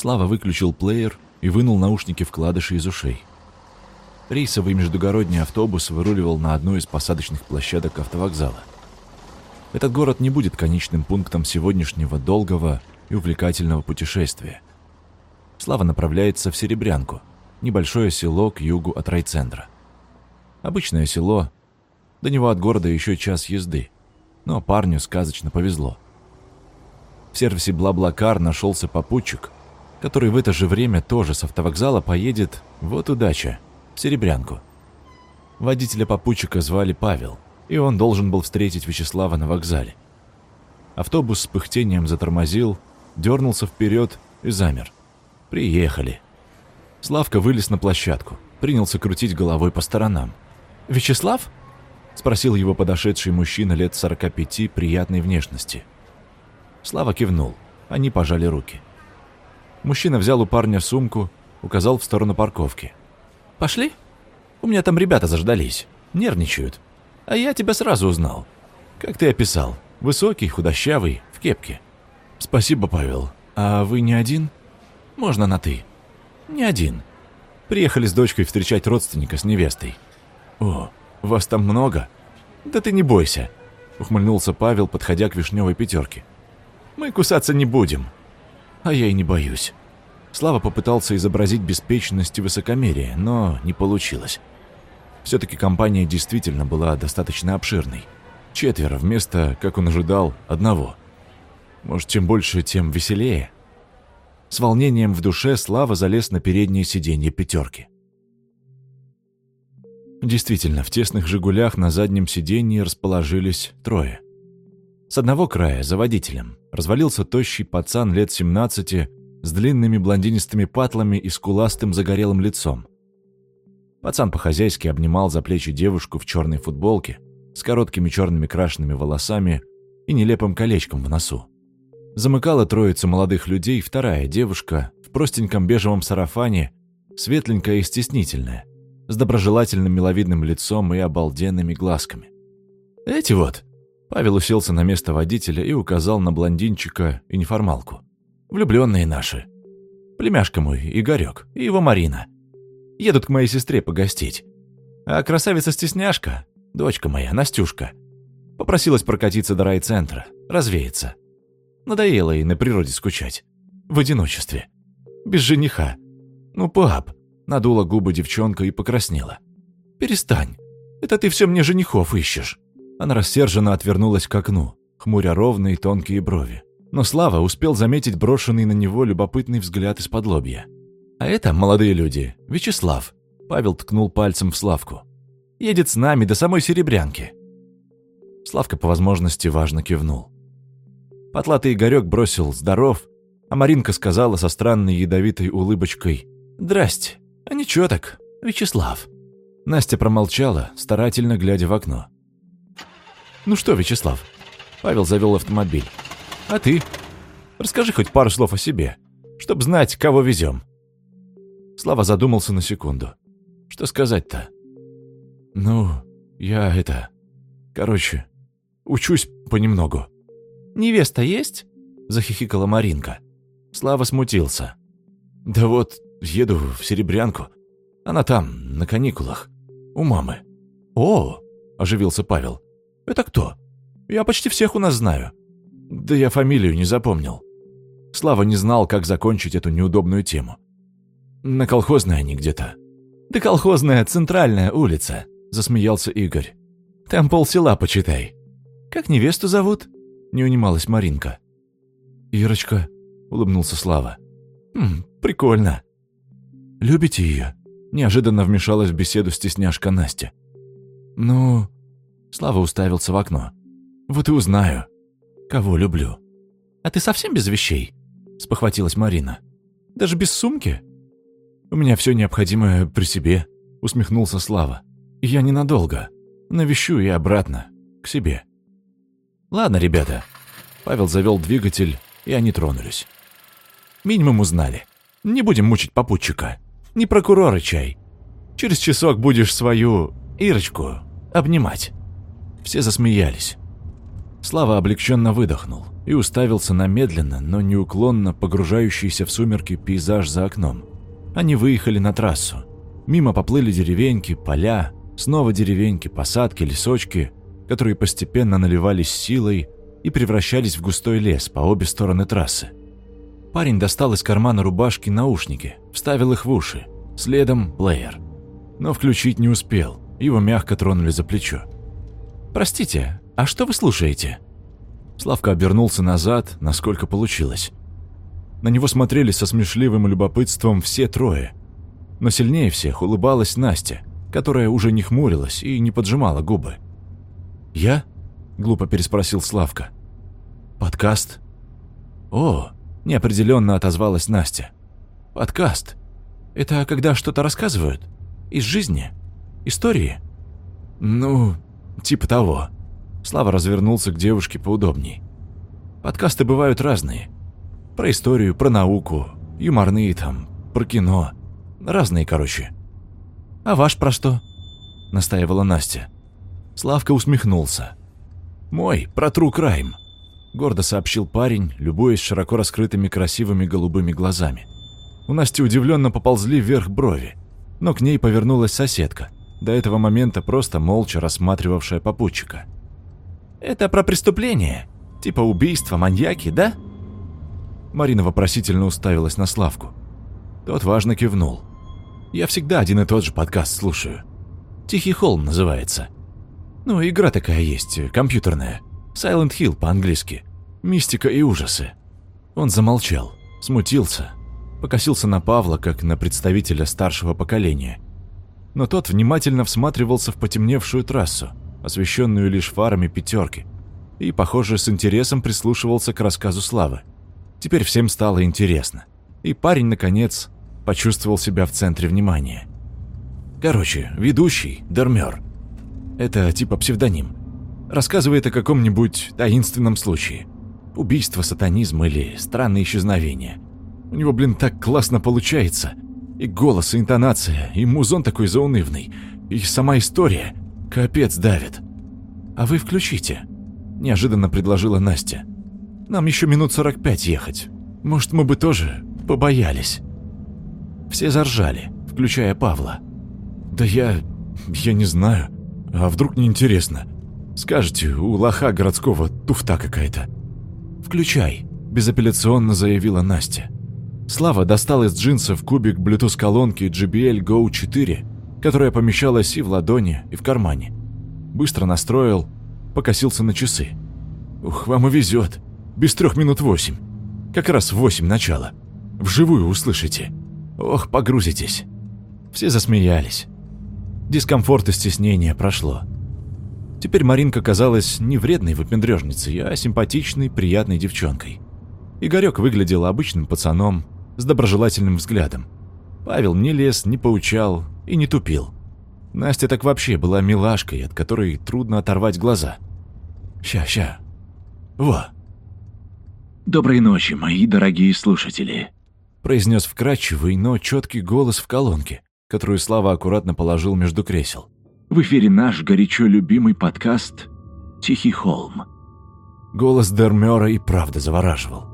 Слава выключил плеер и вынул наушники вкладыши из ушей. Рейсовый междугородний автобус выруливал на одну из посадочных площадок автовокзала. Этот город не будет конечным пунктом сегодняшнего долгого и увлекательного путешествия. Слава направляется в Серебрянку, небольшое село к югу от райцентра. Обычное село, до него от города еще час езды, но парню сказочно повезло. В сервисе «Бла-Блакар» нашелся попутчик, который в это же время тоже с автовокзала поедет, вот удача, в Серебрянку. Водителя попутчика звали Павел, и он должен был встретить Вячеслава на вокзале. Автобус с пыхтением затормозил, дернулся вперед и замер. Приехали. Славка вылез на площадку, принялся крутить головой по сторонам. «Вячеслав?» — спросил его подошедший мужчина лет 45 приятной внешности. Слава кивнул, они пожали руки. Мужчина взял у парня сумку, указал в сторону парковки. «Пошли? У меня там ребята заждались, нервничают. А я тебя сразу узнал. Как ты описал, высокий, худощавый, в кепке». «Спасибо, Павел. А вы не один?» «Можно на «ты». «Не один. Приехали с дочкой встречать родственника с невестой». «О, вас там много?» «Да ты не бойся», — ухмыльнулся Павел, подходя к вишневой пятерке. «Мы кусаться не будем». «А я и не боюсь». Слава попытался изобразить беспечность и высокомерие, но не получилось. Все-таки компания действительно была достаточно обширной. Четверо вместо, как он ожидал, одного. Может, чем больше, тем веселее. С волнением в душе Слава залез на переднее сиденье пятерки. Действительно, в тесных «Жигулях» на заднем сиденье расположились трое. С одного края, за водителем, развалился тощий пацан лет 17 с длинными блондинистыми патлами и скуластым загорелым лицом. Пацан по-хозяйски обнимал за плечи девушку в черной футболке с короткими черными крашенными волосами и нелепым колечком в носу. Замыкала троицу молодых людей вторая девушка в простеньком бежевом сарафане, светленькая и стеснительная, с доброжелательным миловидным лицом и обалденными глазками. «Эти вот!» Павел уселся на место водителя и указал на блондинчика и неформалку. «Влюбленные наши. Племяшка мой, Игорек, и его Марина. Едут к моей сестре погостить. А красавица-стесняшка, дочка моя, Настюшка, попросилась прокатиться до райцентра, развеяться. Надоело ей на природе скучать. В одиночестве. Без жениха. Ну, пап, Надула губы девчонка и покраснела. «Перестань. Это ты все мне женихов ищешь». Она рассерженно отвернулась к окну, хмуря ровные тонкие брови. Но Слава успел заметить брошенный на него любопытный взгляд из-под лобья. «А это, молодые люди, Вячеслав», — Павел ткнул пальцем в Славку. «Едет с нами до самой Серебрянки». Славка по возможности важно кивнул. Потлатый Игорек бросил «здоров», а Маринка сказала со странной ядовитой улыбочкой «Здрасте». «А ничего так, Вячеслав». Настя промолчала, старательно глядя в окно. «Ну что, Вячеслав?» Павел завел автомобиль. «А ты? Расскажи хоть пару слов о себе, чтобы знать, кого везем». Слава задумался на секунду. «Что сказать-то?» «Ну, я это... Короче, учусь понемногу». «Невеста есть?» – захихикала Маринка. Слава смутился. «Да вот, Еду в Серебрянку. Она там, на каникулах. У мамы». «О!» – оживился Павел. «Это кто? Я почти всех у нас знаю». «Да я фамилию не запомнил». Слава не знал, как закончить эту неудобную тему. «На колхозной они где-то». «Да колхозная, центральная улица», – засмеялся Игорь. «Там полсела, почитай». «Как невесту зовут?» – не унималась Маринка. «Ирочка», – улыбнулся Слава. «Хм, прикольно. Любите ее?» Неожиданно вмешалась в беседу стесняшка Настя. «Ну...» Слава уставился в окно. «Вот и узнаю, кого люблю». «А ты совсем без вещей?» Спохватилась Марина. «Даже без сумки?» «У меня все необходимое при себе», усмехнулся Слава. «Я ненадолго. Навещу и обратно. К себе». «Ладно, ребята». Павел завел двигатель, и они тронулись. «Минимум узнали. Не будем мучить попутчика». Не прокурора чай. Через часок будешь свою Ирочку обнимать». Все засмеялись. Слава облегченно выдохнул и уставился на медленно, но неуклонно погружающийся в сумерки пейзаж за окном. Они выехали на трассу. Мимо поплыли деревеньки, поля, снова деревеньки, посадки, лесочки, которые постепенно наливались силой и превращались в густой лес по обе стороны трассы. Парень достал из кармана рубашки наушники, вставил их в уши, следом плеер. Но включить не успел, его мягко тронули за плечо. «Простите, а что вы слушаете?» Славка обернулся назад, насколько получилось. На него смотрели со смешливым любопытством все трое. Но сильнее всех улыбалась Настя, которая уже не хмурилась и не поджимала губы. «Я?» – глупо переспросил Славка. «Подкаст?» «О!» – неопределенно отозвалась Настя. «Подкаст. Это когда что-то рассказывают? Из жизни? Истории?» «Ну, типа того». Слава развернулся к девушке поудобней. «Подкасты бывают разные. Про историю, про науку, юморные там, про кино. Разные, короче». «А ваш про что?» – настаивала Настя. Славка усмехнулся. «Мой, про True Crime», — гордо сообщил парень, любуясь широко раскрытыми красивыми голубыми глазами. У Насти удивленно поползли вверх брови, но к ней повернулась соседка, до этого момента просто молча рассматривавшая попутчика. «Это про преступление? Типа убийства, маньяки, да?» Марина вопросительно уставилась на Славку. Тот важно кивнул. «Я всегда один и тот же подкаст слушаю. «Тихий холм» называется. Ну, игра такая есть, компьютерная. Silent Hill по-английски. Мистика и ужасы. Он замолчал, смутился, покосился на Павла, как на представителя старшего поколения. Но тот внимательно всматривался в потемневшую трассу, освещенную лишь фарами пятерки, и, похоже, с интересом прислушивался к рассказу Славы. Теперь всем стало интересно, и парень, наконец, почувствовал себя в центре внимания. Короче, ведущий, Дермер, это типа псевдоним. Рассказывает о каком-нибудь таинственном случае. Убийство, сатанизм или странное исчезновение. У него, блин, так классно получается. И голос, и интонация, и музон такой заунывный, и сама история. Капец давит. А вы включите. Неожиданно предложила Настя. Нам еще минут 45 ехать. Может, мы бы тоже побоялись. Все заржали, включая Павла. Да я... я не знаю. А вдруг неинтересно? Скажете, у лоха городского туфта какая-то. «Включай», – безапелляционно заявила Настя. Слава достал из джинсов кубик Bluetooth-колонки JBL Go 4, которая помещалась и в ладони, и в кармане. Быстро настроил, покосился на часы. «Ух, вам и везет. Без трех минут восемь. Как раз в восемь начала. Вживую услышите. Ох, погрузитесь». Все засмеялись. Дискомфорт и стеснение прошло. Теперь Маринка казалась не вредной выпендрежницей, а симпатичной, приятной девчонкой. Игорек выглядел обычным пацаном с доброжелательным взглядом. Павел не лез, не поучал и не тупил. Настя так вообще была милашкой, от которой трудно оторвать глаза. «Ща, ща. Во!» «Доброй ночи, мои дорогие слушатели», – произнес вкрадчивый, но четкий голос в колонке которую Слава аккуратно положил между кресел. В эфире наш горячо любимый подкаст «Тихий холм». Голос Дермера и правда завораживал.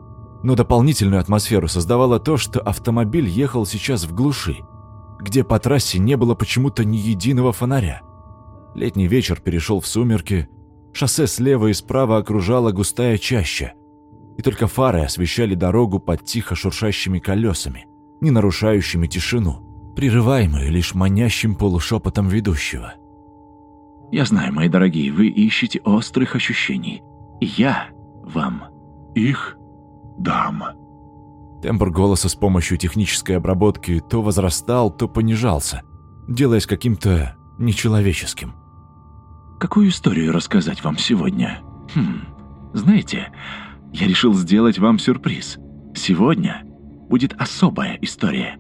Но дополнительную атмосферу создавало то, что автомобиль ехал сейчас в глуши, где по трассе не было почему-то ни единого фонаря. Летний вечер перешел в сумерки, шоссе слева и справа окружала густая чаща, и только фары освещали дорогу под тихо шуршащими колесами, не нарушающими тишину прерываемую лишь манящим полушепотом ведущего. «Я знаю, мои дорогие, вы ищете острых ощущений. И я вам их дам». Тембр голоса с помощью технической обработки то возрастал, то понижался, делаясь каким-то нечеловеческим. «Какую историю рассказать вам сегодня? Хм, знаете, я решил сделать вам сюрприз. Сегодня будет особая история.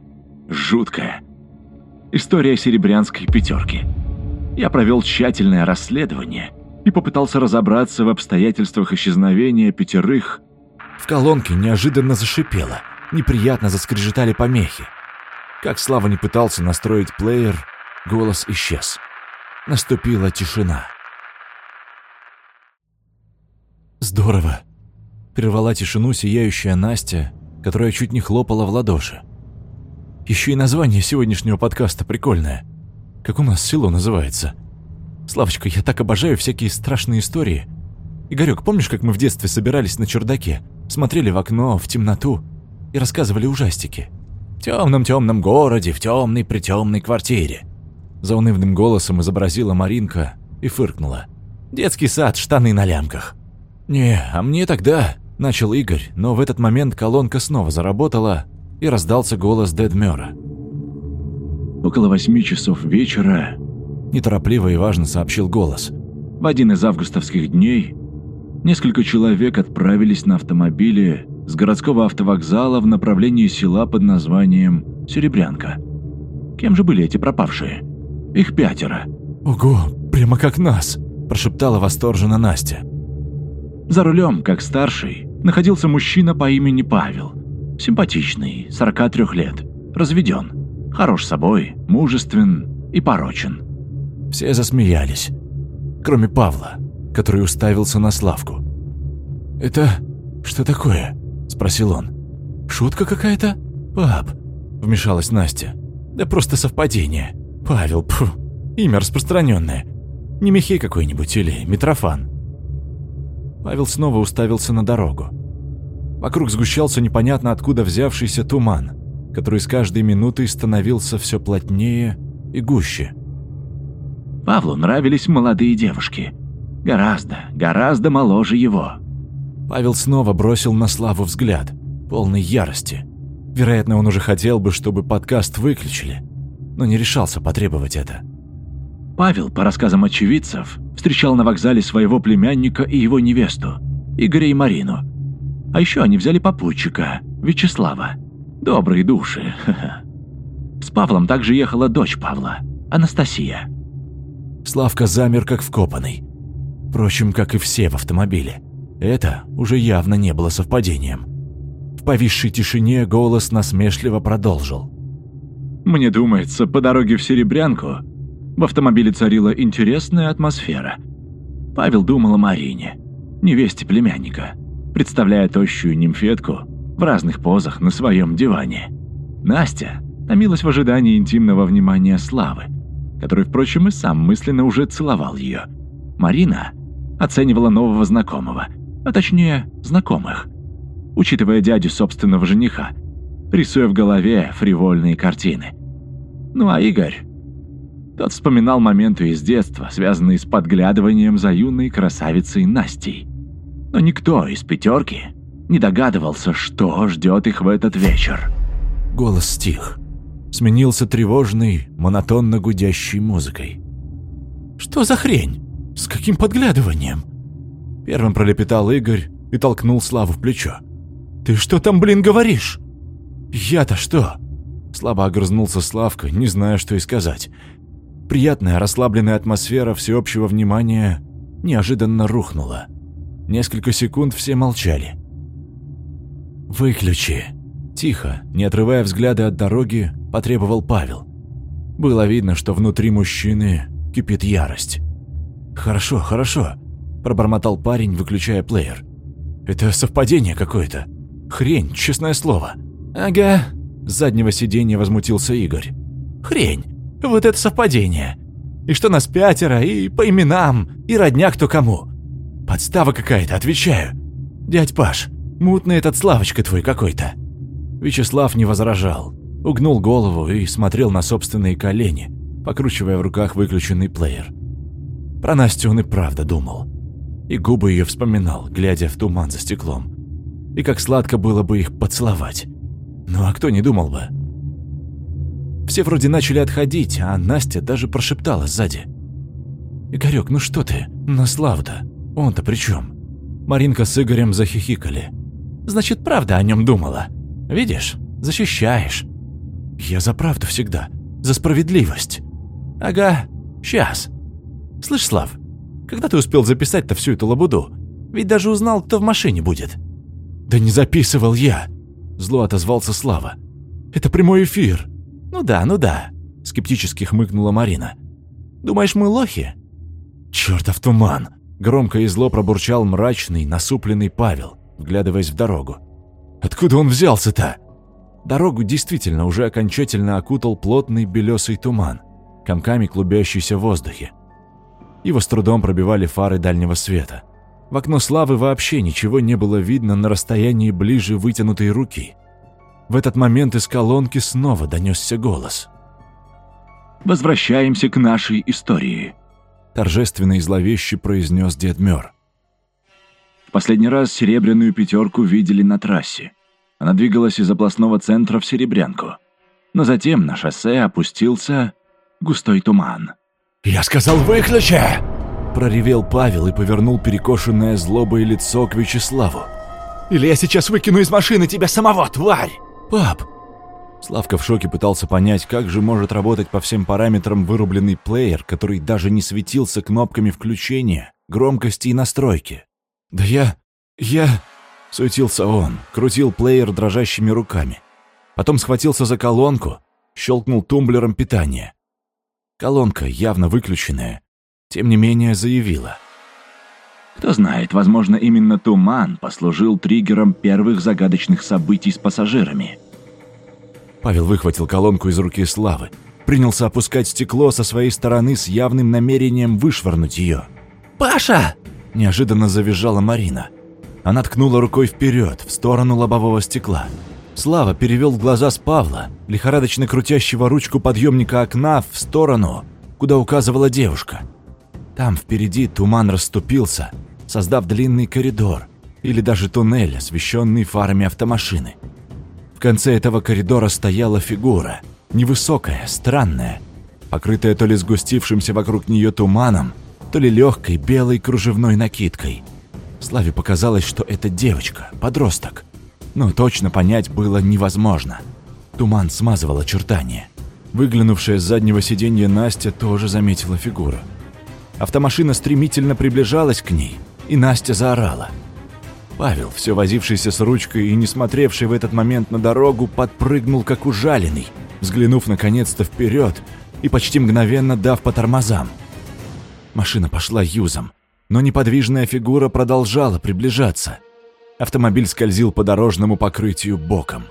Жуткая, История серебрянской пятерки. Я провел тщательное расследование и попытался разобраться в обстоятельствах исчезновения пятерых. В колонке неожиданно зашипело, неприятно заскрежетали помехи. Как Слава не пытался настроить плеер, голос исчез. Наступила тишина. Здорово. Прервала тишину сияющая Настя, которая чуть не хлопала в ладоши. Еще и название сегодняшнего подкаста прикольное. Как у нас село называется. Славочка, я так обожаю всякие страшные истории. Игорек, помнишь, как мы в детстве собирались на чердаке, смотрели в окно, в темноту и рассказывали ужастики? В темном-темном городе, в темной притемной квартире. Заунывным голосом изобразила Маринка и фыркнула. Детский сад, штаны на лямках. «Не, а мне тогда...» – начал Игорь, но в этот момент колонка снова заработала, и раздался голос Дедмёра. Около восьми часов вечера, Неторопливо и важно сообщил голос. в один из августовских дней, несколько человек отправились на автомобиле с городского автовокзала в направлении села под названием Серебрянка. Кем же были эти пропавшие? Их пятеро. «Ого, прямо как нас!» – прошептала восторженно Настя. За рулем, как старший, находился мужчина по имени Павел. Симпатичный, 43 лет, разведен, хорош собой, мужествен и порочен. Все засмеялись, кроме Павла, который уставился на Славку. «Это что такое?» – спросил он. «Шутка какая-то?» «Пап», – вмешалась Настя. «Да просто совпадение. Павел, пф, имя распространенное. Не Михей какой-нибудь или Митрофан». Павел снова уставился на дорогу. Вокруг сгущался непонятно откуда взявшийся туман, который с каждой минутой становился все плотнее и гуще. Павлу нравились молодые девушки. Гораздо, гораздо моложе его. Павел снова бросил на Славу взгляд, полный ярости. Вероятно, он уже хотел бы, чтобы подкаст выключили, но не решался потребовать это. Павел, по рассказам очевидцев, встречал на вокзале своего племянника и его невесту, Игоря и Марину. А еще они взяли попутчика, Вячеслава. Добрые души. С Павлом также ехала дочь Павла, Анастасия. Славка замер как вкопанный. Впрочем, как и все в автомобиле. Это уже явно не было совпадением. В повисшей тишине голос насмешливо продолжил. Мне думается, по дороге в Серебрянку в автомобиле царила интересная атмосфера. Павел думал о Марине, невесте племянника, представляя тощую нимфетку в разных позах на своем диване. Настя томилась в ожидании интимного внимания Славы, который, впрочем, и сам мысленно уже целовал ее. Марина оценивала нового знакомого, а точнее, знакомых, учитывая дядю собственного жениха, рисуя в голове фривольные картины. Ну а Игорь... Тот вспоминал моменты из детства, связанные с подглядыванием за юной красавицей Настей. Но никто из пятерки не догадывался, что ждет их в этот вечер. Голос стих. Сменился тревожной, монотонно гудящей музыкой. «Что за хрень? С каким подглядыванием?» Первым пролепетал Игорь и толкнул Славу в плечо. «Ты что там, блин, говоришь?» «Я-то что?» Слабо огрызнулся Славка, не зная, что и сказать. Приятная расслабленная атмосфера всеобщего внимания неожиданно рухнула. Несколько секунд все молчали. «Выключи!» Тихо, не отрывая взгляда от дороги, потребовал Павел. Было видно, что внутри мужчины кипит ярость. «Хорошо, хорошо», – пробормотал парень, выключая плеер. «Это совпадение какое-то. Хрень, честное слово». «Ага», – с заднего сиденья возмутился Игорь. «Хрень, вот это совпадение. И что нас пятеро, и по именам, и родня кто кому. Подстава какая-то, отвечаю. Дядь Паш, мутный этот Славочка твой какой-то». Вячеслав не возражал, угнул голову и смотрел на собственные колени, покручивая в руках выключенный плеер. Про Настю он и правда думал. И губы ее вспоминал, глядя в туман за стеклом. И как сладко было бы их поцеловать. Ну а кто не думал бы? Все вроде начали отходить, а Настя даже прошептала сзади. «Игорёк, ну что ты? На Славу-то. Он-то при чем? Маринка с Игорем захихикали. «Значит, правда о нем думала. Видишь, защищаешь». «Я за правду всегда. За справедливость». «Ага, сейчас. Слышь, Слав, когда ты успел записать-то всю эту лабуду? Ведь даже узнал, кто в машине будет». «Да не записывал я», – зло отозвался Слава. «Это прямой эфир». «Ну да, ну да», – скептически хмыкнула Марина. «Думаешь, мы лохи?» «Чёртов туман!» Громко и зло пробурчал мрачный, насупленный Павел, вглядываясь в дорогу. «Откуда он взялся-то?» Дорогу действительно уже окончательно окутал плотный белесый туман, комками клубящийся в воздухе. Его с трудом пробивали фары дальнего света. В окно Славы вообще ничего не было видно на расстоянии ближе вытянутой руки. В этот момент из колонки снова донесся голос. «Возвращаемся к нашей истории», – торжественно и зловеще произнес дед Мёр. В последний раз серебряную пятерку видели на трассе. Она двигалась из областного центра в Серебрянку. Но затем на шоссе опустился густой туман. «Я сказал, выключи!» Проревел Павел и повернул перекошенное злобой лицо к Вячеславу. «Или я сейчас выкину из машины тебя самого, тварь!» «Пап!» Славка в шоке пытался понять, как же может работать по всем параметрам вырубленный плеер, который даже не светился кнопками включения, громкости и настройки. «Да я... я...» — суетился он, крутил плеер дрожащими руками. Потом схватился за колонку, щелкнул тумблером питания. Колонка, явно выключенная, тем не менее заявила. Кто знает, возможно, именно туман послужил триггером первых загадочных событий с пассажирами. Павел выхватил колонку из руки Славы, принялся опускать стекло со своей стороны с явным намерением вышвырнуть ее. «Паша!» – неожиданно завизжала Марина. Она ткнула рукой вперед, в сторону лобового стекла. Слава перевел глаза с Павла, лихорадочно крутящего ручку подъемника окна, в сторону, куда указывала девушка. Там впереди туман расступился, создав длинный коридор или даже туннель, освещенный фарами автомашины. В конце этого коридора стояла фигура, невысокая, странная, покрытая то ли сгустившимся вокруг нее туманом, то ли легкой белой кружевной накидкой. Славе показалось, что это девочка, подросток но точно понять было невозможно. Туман смазывал очертания. Выглянувшая с заднего сиденья Настя тоже заметила фигуру. Автомашина стремительно приближалась к ней, и Настя заорала. Павел, все возившийся с ручкой и не смотревший в этот момент на дорогу, подпрыгнул как ужаленный, взглянув наконец-то вперед и почти мгновенно дав по тормозам. Машина пошла юзом, но неподвижная фигура продолжала приближаться. Автомобиль скользил по дорожному покрытию боком.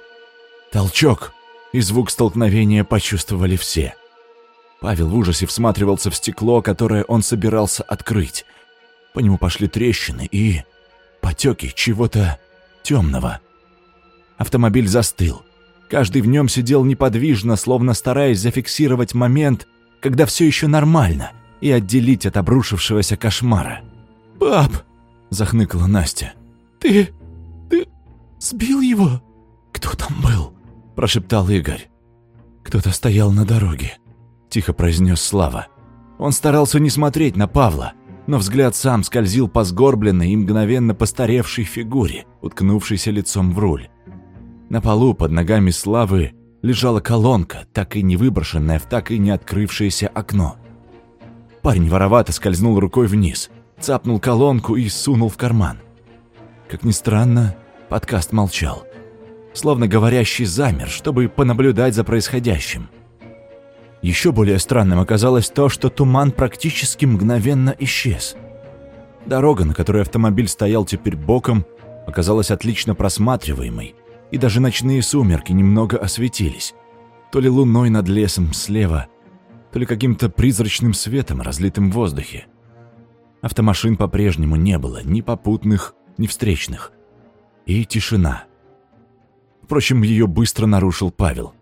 Толчок и звук столкновения почувствовали все. Павел в ужасе всматривался в стекло, которое он собирался открыть. По нему пошли трещины и потеки чего-то темного. Автомобиль застыл. Каждый в нем сидел неподвижно, словно стараясь зафиксировать момент, когда все еще нормально, и отделить от обрушившегося кошмара. «Пап!» – захныкала Настя. «Ты... ты сбил его?» «Кто там был?» – прошептал Игорь. «Кто-то стоял на дороге», – тихо произнес Слава. Он старался не смотреть на Павла, но взгляд сам скользил по сгорбленной и мгновенно постаревшей фигуре, уткнувшейся лицом в руль. На полу под ногами Славы лежала колонка, так и не выброшенная в так и не открывшееся окно. Парень воровато скользнул рукой вниз, цапнул колонку и сунул в карман. Как ни странно, подкаст молчал. Словно говорящий замер, чтобы понаблюдать за происходящим. Еще более странным оказалось то, что туман практически мгновенно исчез. Дорога, на которой автомобиль стоял теперь боком, оказалась отлично просматриваемой, и даже ночные сумерки немного осветились. То ли луной над лесом слева, то ли каким-то призрачным светом, разлитым в воздухе. Автомашин по-прежнему не было, ни попутных, ни встречных. И тишина. Впрочем, ее быстро нарушил Павел.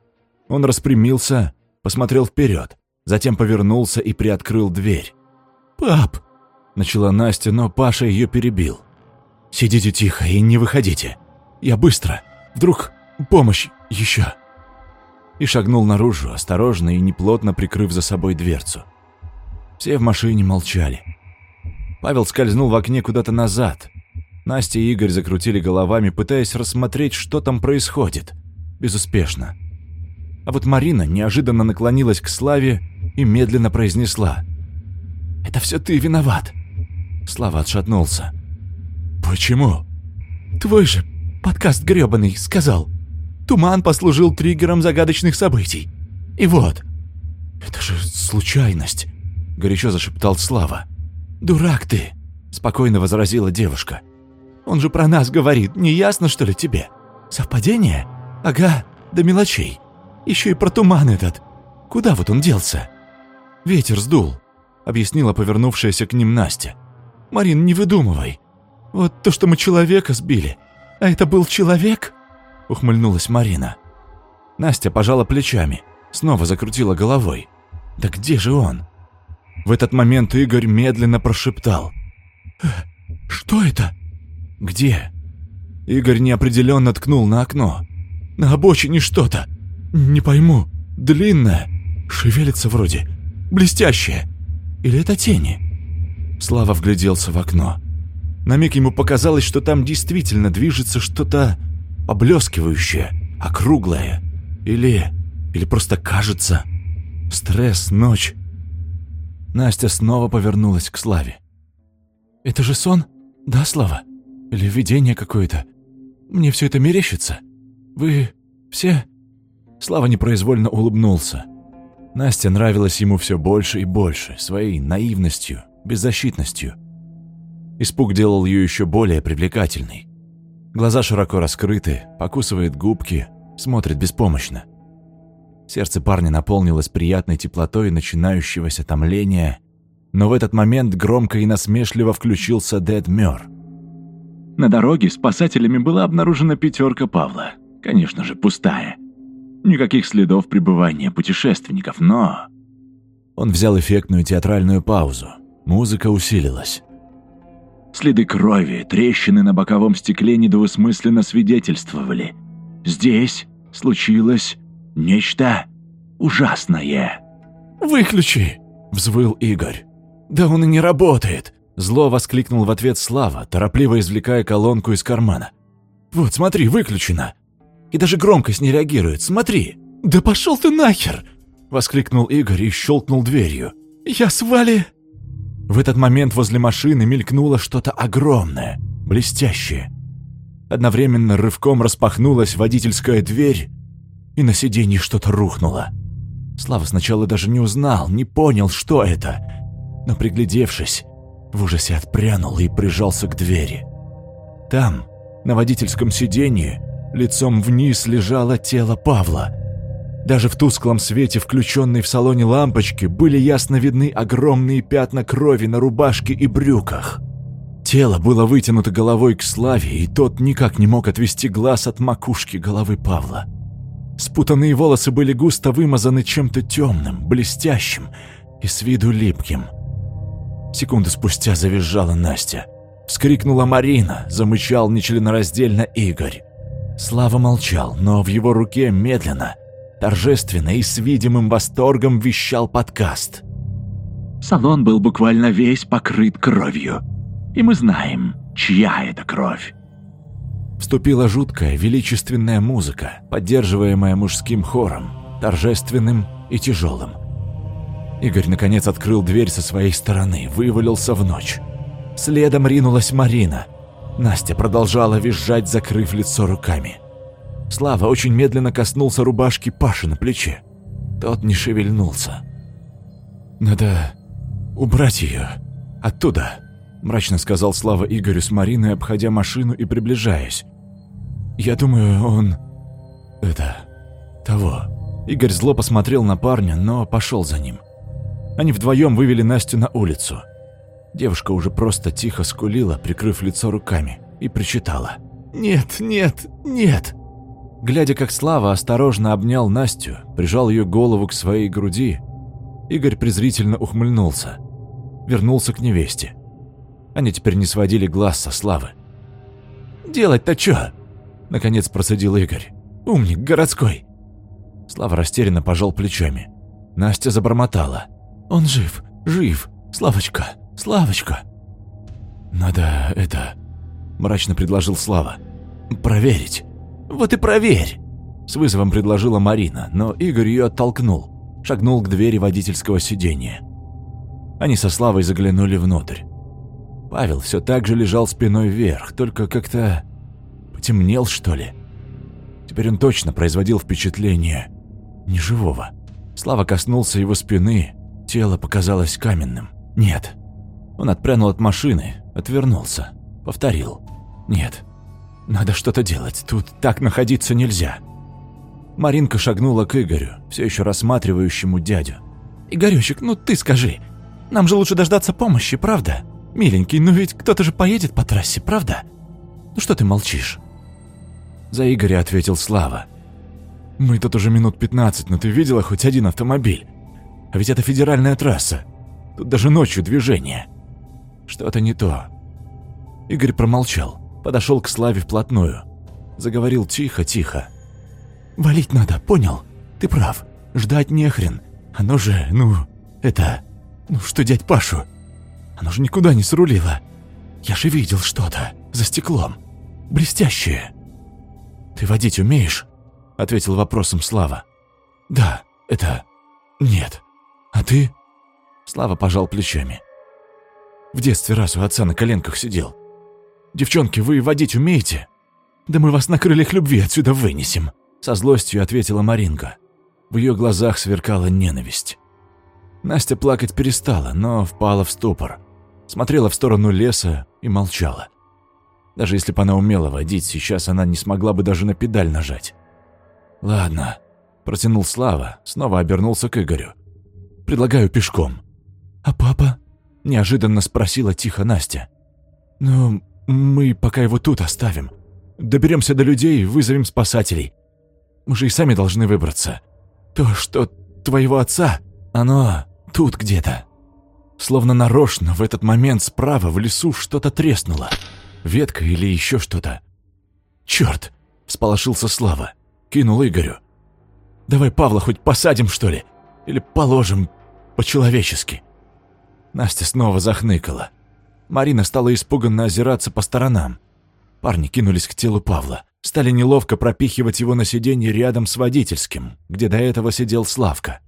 Он распрямился, посмотрел вперед, затем повернулся и приоткрыл дверь. «Пап!» – начала Настя, но Паша ее перебил. «Сидите тихо и не выходите. Я быстро. Вдруг помощь еще!» И шагнул наружу, осторожно и неплотно прикрыв за собой дверцу. Все в машине молчали. Павел скользнул в окне куда-то назад, Настя и Игорь закрутили головами, пытаясь рассмотреть, что там происходит. Безуспешно. А вот Марина неожиданно наклонилась к Славе и медленно произнесла. «Это все ты виноват!» Слава отшатнулся. «Почему?» «Твой же подкаст грёбаный сказал. Туман послужил триггером загадочных событий. И вот...» «Это же случайность!» — горячо зашептал Слава. «Дурак ты! спокойно возразила девушка. «Он же про нас говорит, не ясно, что ли, тебе? Совпадение? Ага, до мелочей. Еще и про туман этот. Куда вот он делся?» «Ветер сдул», — объяснила повернувшаяся к ним Настя. «Марин, не выдумывай. Вот то, что мы человека сбили. А это был человек?» — ухмыльнулась Марина. Настя пожала плечами, снова закрутила головой. «Да где же он?» В этот момент Игорь медленно прошептал. «Э, «Что это?» «Где?» Игорь неопределенно ткнул на окно. «На обочине что-то. Не пойму. Длинное. Шевелится вроде. Блестящее. Или это тени?» Слава вгляделся в окно. На миг ему показалось, что там действительно движется что-то поблескивающее, округлое. Или... или просто кажется. Стресс, ночь. Настя снова повернулась к Славе. «Это же сон? Да, Слава? Или видение какое-то? Мне все это мерещится? Вы все...» Слава непроизвольно улыбнулся. Настя нравилась ему все больше и больше, своей наивностью, беззащитностью. Испуг делал ее еще более привлекательной. Глаза широко раскрыты, покусывает губки, смотрит беспомощно. Сердце парня наполнилось приятной теплотой начинающегося томления, но в этот момент громко и насмешливо включился Дед Мёр. На дороге спасателями была обнаружена пятерка Павла. Конечно же, пустая. Никаких следов пребывания путешественников, но... Он взял эффектную театральную паузу. Музыка усилилась. Следы крови, трещины на боковом стекле недвусмысленно свидетельствовали. Здесь случилось Нечто ужасное. «Выключи!» – взвыл Игорь. «Да он и не работает!» – зло воскликнул в ответ Слава, торопливо извлекая колонку из кармана. «Вот, смотри, выключено! И даже громкость не реагирует, смотри!» «Да пошел ты нахер!» – воскликнул Игорь и щелкнул дверью. «Я с Вали...» В этот момент возле машины мелькнуло что-то огромное, блестящее. Одновременно рывком распахнулась водительская дверь, и на сиденье что-то рухнуло. Слава сначала даже не узнал, не понял, что это, но приглядевшись, в ужасе отпрянул и прижался к двери. Там, на водительском сиденье, лицом вниз лежало тело Павла. Даже в тусклом свете, включенной в салоне лампочки, были ясно видны огромные пятна крови на рубашке и брюках. Тело было вытянуто головой к Славе, и тот никак не мог отвести глаз от макушки головы Павла. Спутанные волосы были густо вымазаны чем-то темным, блестящим и с виду липким. Секунду спустя завизжала Настя. Вскрикнула Марина, замычал нечленораздельно Игорь. Слава молчал, но в его руке медленно, торжественно и с видимым восторгом вещал подкаст. Салон был буквально весь покрыт кровью. И мы знаем, чья это кровь. Вступила жуткая, величественная музыка, поддерживаемая мужским хором, торжественным и тяжелым. Игорь наконец открыл дверь со своей стороны, вывалился в ночь. Следом ринулась Марина. Настя продолжала визжать, закрыв лицо руками. Слава очень медленно коснулся рубашки Паши на плече. Тот не шевельнулся. «Надо убрать ее оттуда», мрачно сказал Слава Игорю с Мариной, обходя машину и приближаясь. «Я думаю, он... это... того». Игорь зло посмотрел на парня, но пошел за ним. Они вдвоем вывели Настю на улицу. Девушка уже просто тихо скулила, прикрыв лицо руками, и причитала. «Нет, нет, нет!» Глядя, как Слава осторожно обнял Настю, прижал ее голову к своей груди, Игорь презрительно ухмыльнулся. Вернулся к невесте. Они теперь не сводили глаз со Славы. «Делать-то чё?» – наконец процедил Игорь. «Умник городской!» Слава растерянно пожал плечами. Настя забормотала. «Он жив, жив! Славочка, Славочка!» «Надо это...» – мрачно предложил Слава. «Проверить». «Вот и проверь!» – с вызовом предложила Марина, но Игорь ее оттолкнул, шагнул к двери водительского сиденья. Они со Славой заглянули внутрь. Павел все так же лежал спиной вверх, только как-то потемнел, что ли. Теперь он точно производил впечатление неживого. Слава коснулся его спины, тело показалось каменным. Нет, Он отпрянул от машины, отвернулся, повторил. «Нет, надо что-то делать, тут так находиться нельзя». Маринка шагнула к Игорю, все еще рассматривающему дядю. «Игорёчек, ну ты скажи, нам же лучше дождаться помощи, правда? Миленький, ну ведь кто-то же поедет по трассе, правда? Ну что ты молчишь?» За Игоря ответил Слава. «Мы тут уже минут 15, но ты видела хоть один автомобиль? А ведь это федеральная трасса. Тут даже ночью движение. Что-то не то». Игорь промолчал, подошел к Славе вплотную. Заговорил тихо-тихо. «Валить надо, понял? Ты прав. Ждать не хрен. Оно же, ну, это... Ну что дядь Пашу? Оно же никуда не срулило. Я же видел что-то за стеклом. Блестящее. «Ты водить умеешь?» — ответил вопросом Слава. «Да, это... нет. А ты?» Слава пожал плечами. «В детстве раз у отца на коленках сидел. Девчонки, вы водить умеете? Да мы вас на крыльях любви отсюда вынесем!» Со злостью ответила Маринка. В ее глазах сверкала ненависть. Настя плакать перестала, но впала в ступор. Смотрела в сторону леса и молчала. Даже если бы она умела водить, сейчас она не смогла бы даже на педаль нажать. «Ладно», – протянул Слава, снова обернулся к Игорю. «Предлагаю пешком». «А папа?» – неожиданно спросила тихо Настя. «Ну, мы пока его тут оставим. Доберемся до людей, вызовем спасателей. Мы же и сами должны выбраться. То, что твоего отца, оно тут где-то». Словно нарочно в этот момент справа в лесу что-то треснуло. Ветка или еще что-то. «Черт!» – всполошился Слава. Кинул Игорю. «Давай Павла хоть посадим, что ли? Или положим по-человечески?» Настя снова захныкала. Марина стала испуганно озираться по сторонам. Парни кинулись к телу Павла стали неловко пропихивать его на сиденье рядом с водительским, где до этого сидел Славка.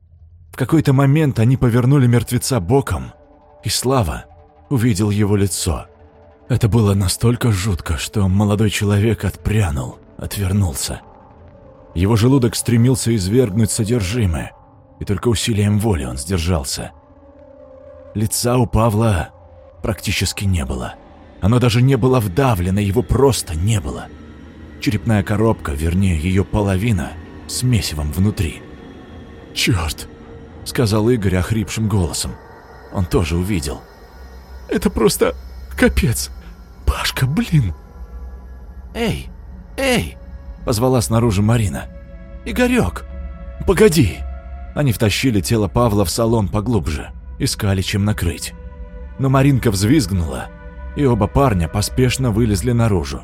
В какой-то момент они повернули мертвеца боком, и Слава увидел его лицо. Это было настолько жутко, что молодой человек отпрянул, отвернулся. Его желудок стремился извергнуть содержимое, и только усилием воли он сдержался. Лица у Павла практически не было. Оно даже не было вдавлено, его просто не было. — Черепная коробка, вернее, ее половина, с месивом внутри. «Черт!» — сказал Игорь охрипшим голосом. Он тоже увидел. «Это просто капец! Пашка, блин!» «Эй! Эй!» — позвала снаружи Марина. «Игорек! Погоди!» Они втащили тело Павла в салон поглубже, искали чем накрыть. Но Маринка взвизгнула, и оба парня поспешно вылезли наружу.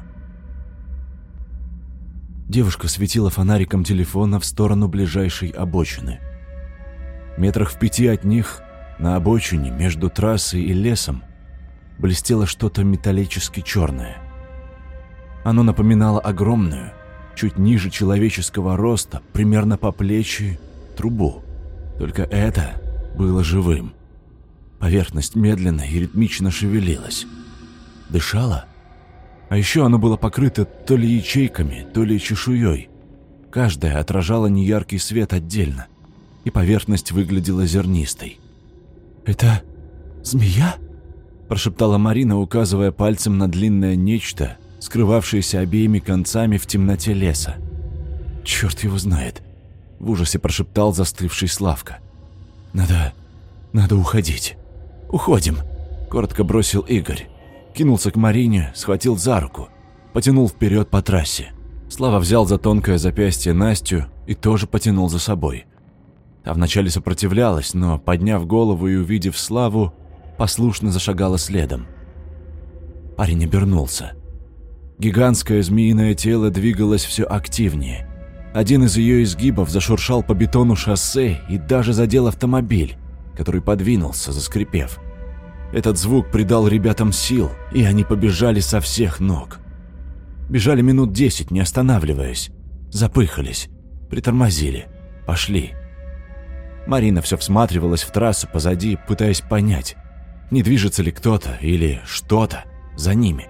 Девушка светила фонариком телефона в сторону ближайшей обочины. Метрах в пяти от них, на обочине, между трассой и лесом, блестело что-то металлически черное. Оно напоминало огромную, чуть ниже человеческого роста, примерно по плечи, трубу. Только это было живым. Поверхность медленно и ритмично шевелилась. Дышала? А еще оно было покрыто то ли ячейками, то ли чешуей. Каждая отражала неяркий свет отдельно, и поверхность выглядела зернистой. «Это змея?» – прошептала Марина, указывая пальцем на длинное нечто, скрывавшееся обеими концами в темноте леса. «Черт его знает!» – в ужасе прошептал застывший Славка. «Надо... надо уходить. Уходим!» – коротко бросил Игорь кинулся к Марине, схватил за руку, потянул вперед по трассе. Слава взял за тонкое запястье Настю и тоже потянул за собой. Та вначале сопротивлялась, но, подняв голову и увидев Славу, послушно зашагала следом. Парень обернулся. Гигантское змеиное тело двигалось все активнее. Один из ее изгибов зашуршал по бетону шоссе и даже задел автомобиль, который подвинулся, заскрипев. Этот звук придал ребятам сил, и они побежали со всех ног. Бежали минут десять, не останавливаясь. Запыхались, притормозили, пошли. Марина все всматривалась в трассу позади, пытаясь понять, не движется ли кто-то или что-то за ними.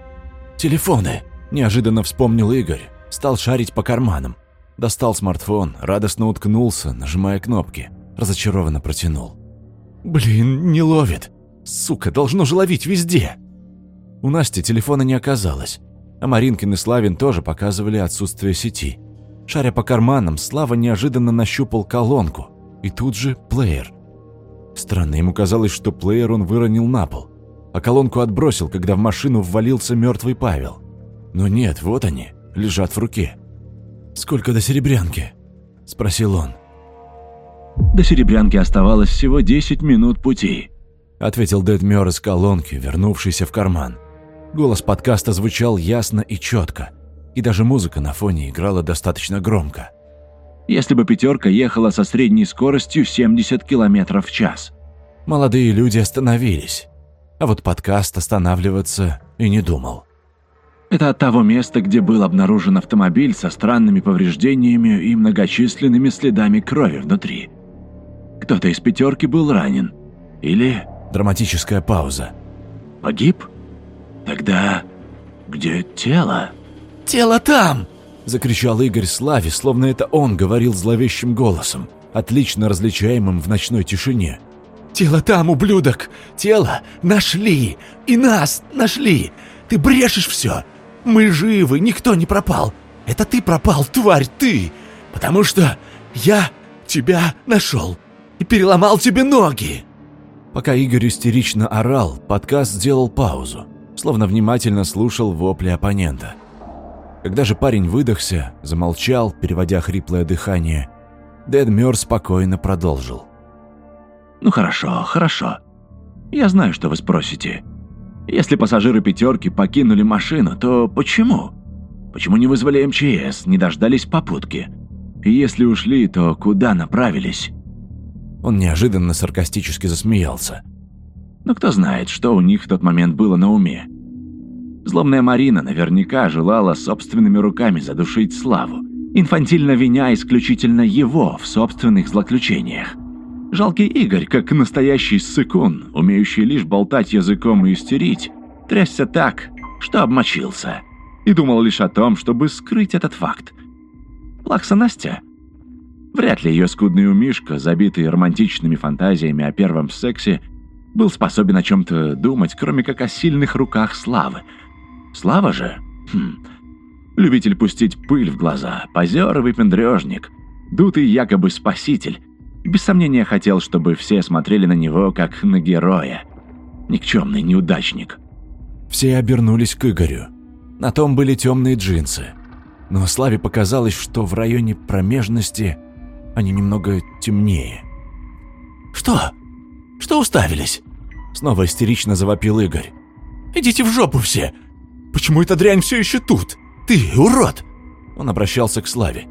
«Телефоны!» – неожиданно вспомнил Игорь, стал шарить по карманам. Достал смартфон, радостно уткнулся, нажимая кнопки. Разочарованно протянул. «Блин, не ловит!» Сука, должно же ловить везде. У Насти телефона не оказалось, а Маринкин и Славин тоже показывали отсутствие сети. Шаря по карманам, Слава неожиданно нащупал колонку, и тут же плеер. Странно, ему казалось, что плеер он выронил на пол, а колонку отбросил, когда в машину ввалился мертвый Павел. Но нет, вот они, лежат в руке. «Сколько до Серебрянки?» – спросил он. До Серебрянки оставалось всего 10 минут пути, ответил Дэдмёр из колонки, вернувшийся в карман. Голос подкаста звучал ясно и четко, и даже музыка на фоне играла достаточно громко. Если бы пятерка ехала со средней скоростью 70 км в час. Молодые люди остановились, а вот подкаст останавливаться и не думал. Это от того места, где был обнаружен автомобиль со странными повреждениями и многочисленными следами крови внутри. Кто-то из пятерки был ранен. Или... Драматическая пауза. Погиб? Тогда где тело? «Тело там!» – закричал Игорь Славе, словно это он говорил зловещим голосом, отлично различаемым в ночной тишине. «Тело там, ублюдок! Тело нашли! И нас нашли! Ты брешешь все! Мы живы, никто не пропал! Это ты пропал, тварь, ты! Потому что я тебя нашел и переломал тебе ноги!» Пока Игорь истерично орал, подкаст сделал паузу словно внимательно слушал вопли оппонента. Когда же парень выдохся, замолчал, переводя хриплое дыхание, Дед Мёр спокойно продолжил. «Ну хорошо, хорошо. Я знаю, что вы спросите. Если пассажиры пятерки покинули машину, то почему? Почему не вызвали МЧС, не дождались попутки? И если ушли, то куда направились?» Он неожиданно саркастически засмеялся. Но кто знает, что у них в тот момент было на уме. Злобная Марина наверняка желала собственными руками задушить Славу, инфантильно виня исключительно его в собственных злоключениях. Жалкий Игорь, как настоящий сыкун, умеющий лишь болтать языком и истерить, трясся так, что обмочился, и думал лишь о том, чтобы скрыть этот факт. Плакса Настя? Вряд ли ее скудный умишка, забитый романтичными фантазиями о первом сексе, был способен о чем-то думать, кроме как о сильных руках Славы. Слава же? Хм. Любитель пустить пыль в глаза, позер и выпендрежник, дутый якобы спаситель. Без сомнения хотел, чтобы все смотрели на него как на героя. Никчемный неудачник. Все обернулись к Игорю. На том были темные джинсы. Но Славе показалось, что в районе промежности они немного темнее. «Что?» Что уставились?» Снова истерично завопил Игорь. «Идите в жопу все! Почему эта дрянь все еще тут? Ты, урод!» Он обращался к Славе.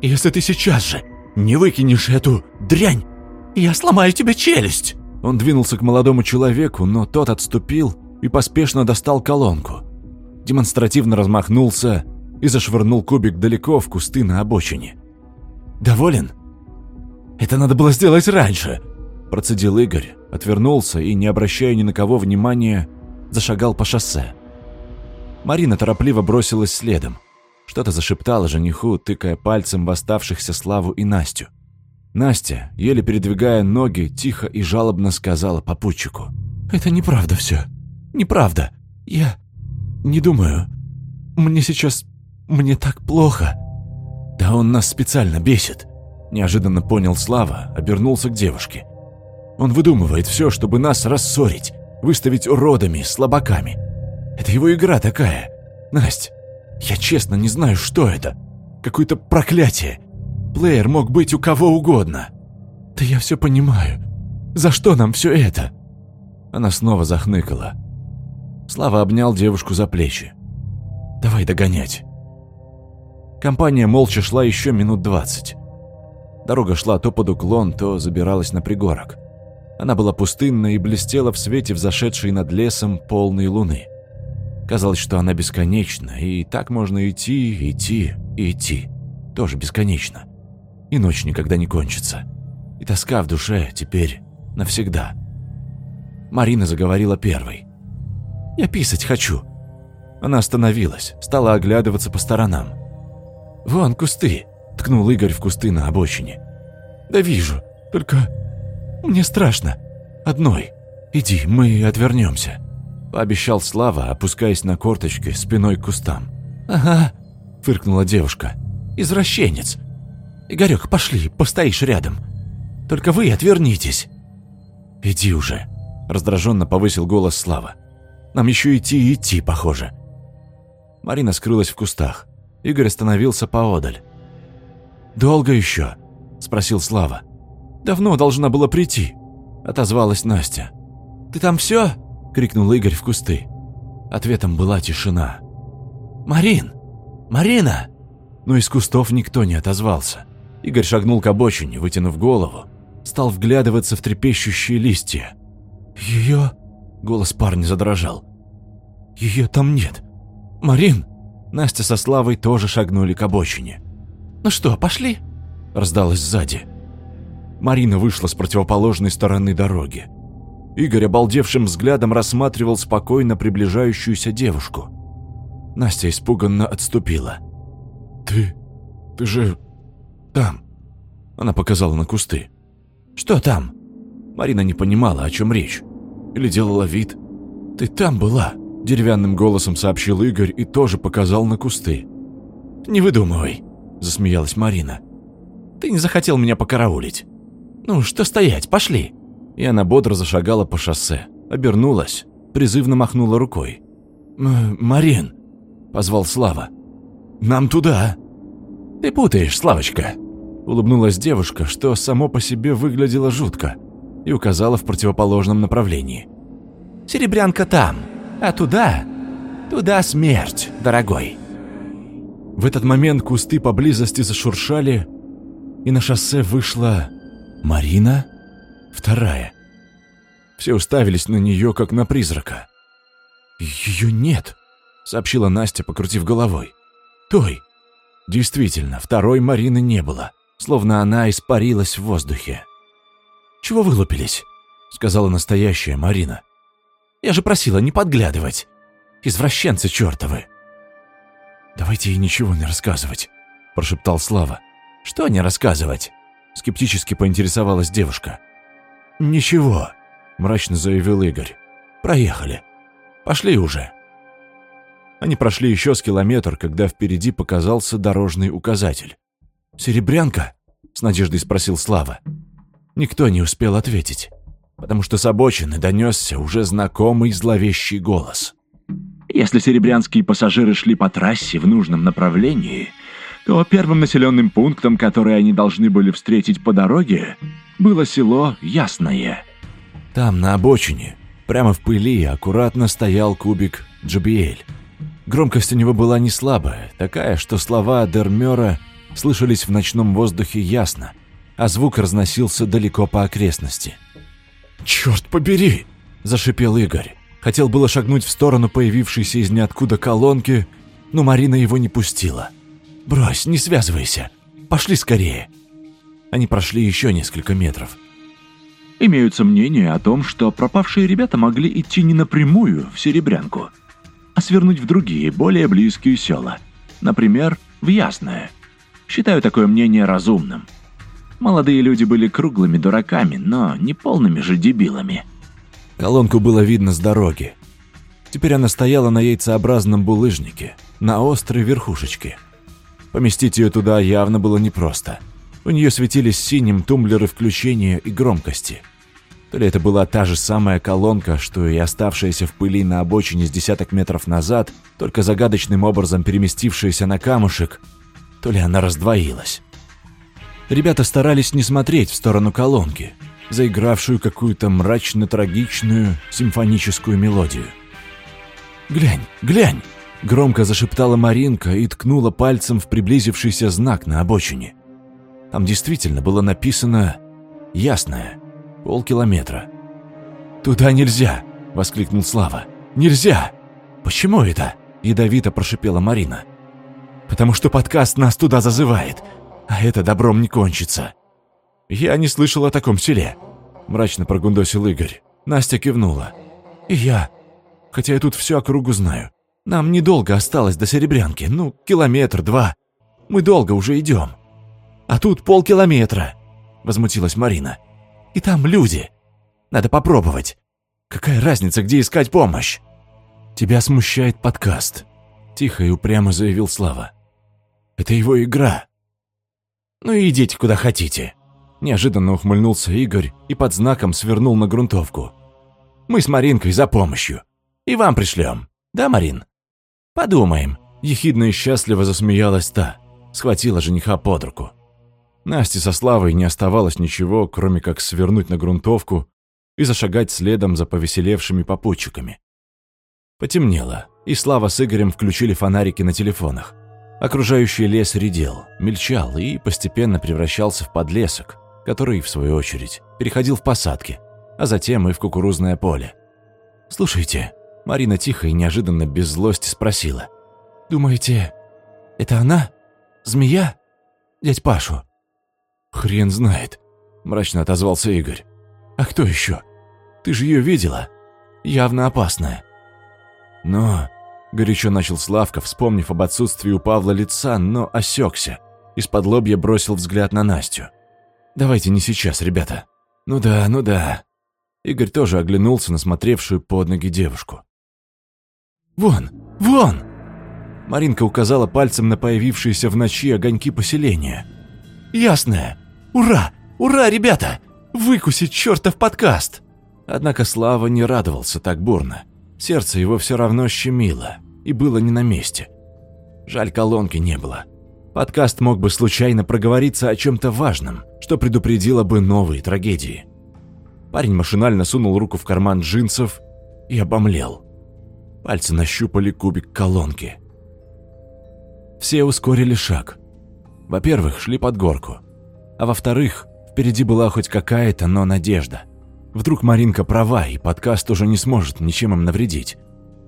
«Если ты сейчас же не выкинешь эту дрянь, я сломаю тебе челюсть!» Он двинулся к молодому человеку, но тот отступил и поспешно достал колонку. Демонстративно размахнулся и зашвырнул кубик далеко в кусты на обочине. «Доволен? Это надо было сделать раньше!» Процедил Игорь, отвернулся и, не обращая ни на кого внимания, зашагал по шоссе. Марина торопливо бросилась следом. Что-то зашептала жениху, тыкая пальцем в оставшихся Славу и Настю. Настя, еле передвигая ноги, тихо и жалобно сказала попутчику. «Это неправда все. Неправда. Я не думаю. Мне сейчас... Мне так плохо». «Да он нас специально бесит», – неожиданно понял Слава, обернулся к девушке. Он выдумывает все, чтобы нас рассорить, выставить уродами, слабаками. Это его игра такая. Насть, я честно не знаю, что это. Какое-то проклятие. Плеер мог быть у кого угодно. Да я все понимаю. За что нам все это? Она снова захныкала. Слава обнял девушку за плечи. «Давай догонять». Компания молча шла еще минут двадцать. Дорога шла то под уклон, то забиралась на пригорок. Она была пустынна и блестела в свете взошедшей над лесом полной луны. Казалось, что она бесконечна, и так можно идти, идти идти. Тоже бесконечно. И ночь никогда не кончится. И тоска в душе теперь навсегда. Марина заговорила первой. «Я писать хочу». Она остановилась, стала оглядываться по сторонам. «Вон кусты», — ткнул Игорь в кусты на обочине. «Да вижу, только мне страшно. Одной. «Иди, мы отвернемся», — пообещал Слава, опускаясь на корточки спиной к кустам. «Ага», — фыркнула девушка. «Извращенец. Игорек, пошли, постоишь рядом. Только вы отвернитесь». «Иди уже», — раздраженно повысил голос Слава. «Нам еще идти и идти, похоже». Марина скрылась в кустах. Игорь остановился поодаль. «Долго еще?» – спросил Слава. «Давно должна была прийти», – отозвалась Настя. «Ты там все?» – крикнул Игорь в кусты. Ответом была тишина. «Марин! Марина!» Но из кустов никто не отозвался. Игорь шагнул к обочине, вытянув голову, стал вглядываться в трепещущие листья. «Ее...» – голос парня задрожал. «Ее там нет. Марин!» Настя со Славой тоже шагнули к обочине. «Ну что, пошли?» – раздалось сзади. Марина вышла с противоположной стороны дороги. Игорь обалдевшим взглядом рассматривал спокойно приближающуюся девушку. Настя испуганно отступила. «Ты... ты же... там...» Она показала на кусты. «Что там?» Марина не понимала, о чем речь. Или делала вид. «Ты там была?» Деревянным голосом сообщил Игорь и тоже показал на кусты. «Не выдумывай», – засмеялась Марина. «Ты не захотел меня покараулить. Ну, что стоять, пошли!» И она бодро зашагала по шоссе, обернулась, призывно махнула рукой. «Марин!» – позвал Слава. «Нам туда!» «Ты путаешь, Славочка!» – улыбнулась девушка, что само по себе выглядело жутко, и указала в противоположном направлении. «Серебрянка там!» А туда, туда смерть, дорогой. В этот момент кусты поблизости зашуршали, и на шоссе вышла Марина, вторая. Все уставились на нее, как на призрака. «Ее нет», — сообщила Настя, покрутив головой. «Той». Действительно, второй Марины не было, словно она испарилась в воздухе. «Чего вылупились?» — сказала настоящая Марина. Я же просила не подглядывать. Извращенцы чертовы. Давайте ей ничего не рассказывать, прошептал Слава. Что не рассказывать? Скептически поинтересовалась девушка. Ничего, мрачно заявил Игорь. Проехали. Пошли уже. Они прошли еще с километр, когда впереди показался дорожный указатель. «Серебрянка?» – с надеждой спросил Слава. Никто не успел ответить потому что с обочины донесся уже знакомый зловещий голос. Если серебрянские пассажиры шли по трассе в нужном направлении, то первым населенным пунктом, который они должны были встретить по дороге, было село Ясное. Там, на обочине, прямо в пыли, аккуратно стоял кубик Джабиэль. Громкость у него была не слабая, такая, что слова Дермера слышались в ночном воздухе ясно, а звук разносился далеко по окрестности – «Черт побери!» – зашипел Игорь. Хотел было шагнуть в сторону появившейся из ниоткуда колонки, но Марина его не пустила. «Брось, не связывайся. Пошли скорее». Они прошли еще несколько метров. Имеются мнения о том, что пропавшие ребята могли идти не напрямую в Серебрянку, а свернуть в другие, более близкие села. Например, в Ясное. Считаю такое мнение разумным. Молодые люди были круглыми дураками, но не полными же дебилами. Колонку было видно с дороги. Теперь она стояла на яйцеобразном булыжнике, на острой верхушечке. Поместить ее туда явно было непросто. У нее светились синим тумблеры включения и громкости. То ли это была та же самая колонка, что и оставшаяся в пыли на обочине с десяток метров назад, только загадочным образом переместившаяся на камушек, то ли она раздвоилась. Ребята старались не смотреть в сторону колонки, заигравшую какую-то мрачно-трагичную симфоническую мелодию. «Глянь, глянь!» – громко зашептала Маринка и ткнула пальцем в приблизившийся знак на обочине. Там действительно было написано «Ясное», полкилометра. «Туда нельзя!» – воскликнул Слава. «Нельзя!» «Почему это?» – ядовито прошипела Марина. «Потому что подкаст нас туда зазывает а это добром не кончится. Я не слышал о таком селе, мрачно прогундосил Игорь. Настя кивнула. И я. Хотя я тут всю округу знаю. Нам недолго осталось до Серебрянки, ну, километр-два. Мы долго уже идем. А тут полкилометра, возмутилась Марина. И там люди. Надо попробовать. Какая разница, где искать помощь? Тебя смущает подкаст. Тихо и упрямо заявил Слава. Это его игра. Ну и идите куда хотите. Неожиданно ухмыльнулся Игорь и под знаком свернул на грунтовку. Мы с Маринкой за помощью. И вам пришлем. Да, Марин? Подумаем. Ехидно и счастливо засмеялась та. Схватила жениха под руку. Насте со Славой не оставалось ничего, кроме как свернуть на грунтовку и зашагать следом за повеселевшими попутчиками. Потемнело, и Слава с Игорем включили фонарики на телефонах. Окружающий лес редел, мельчал и постепенно превращался в подлесок, который, в свою очередь, переходил в посадки, а затем и в кукурузное поле. «Слушайте», — Марина тихо и неожиданно без злости спросила. «Думаете, это она? Змея? Дядь Пашу?» «Хрен знает», — мрачно отозвался Игорь. «А кто еще? Ты же ее видела? Явно опасная». «Но...» — горячо начал Славка, вспомнив об отсутствии у Павла лица, но осекся. Из-под лобья бросил взгляд на Настю. «Давайте не сейчас, ребята». «Ну да, ну да». Игорь тоже оглянулся на смотревшую под ноги девушку. «Вон! Вон!» Маринка указала пальцем на появившиеся в ночи огоньки поселения. «Ясное! Ура! Ура, ребята! Выкусить чертов подкаст!» Однако Слава не радовался так бурно. Сердце его все равно щемило и было не на месте. Жаль, колонки не было. Подкаст мог бы случайно проговориться о чем-то важном, что предупредило бы новые трагедии. Парень машинально сунул руку в карман джинсов и обомлел. Пальцы нащупали кубик колонки. Все ускорили шаг. Во-первых, шли под горку. А во-вторых, впереди была хоть какая-то, но надежда. Вдруг Маринка права, и подкаст уже не сможет ничем им навредить.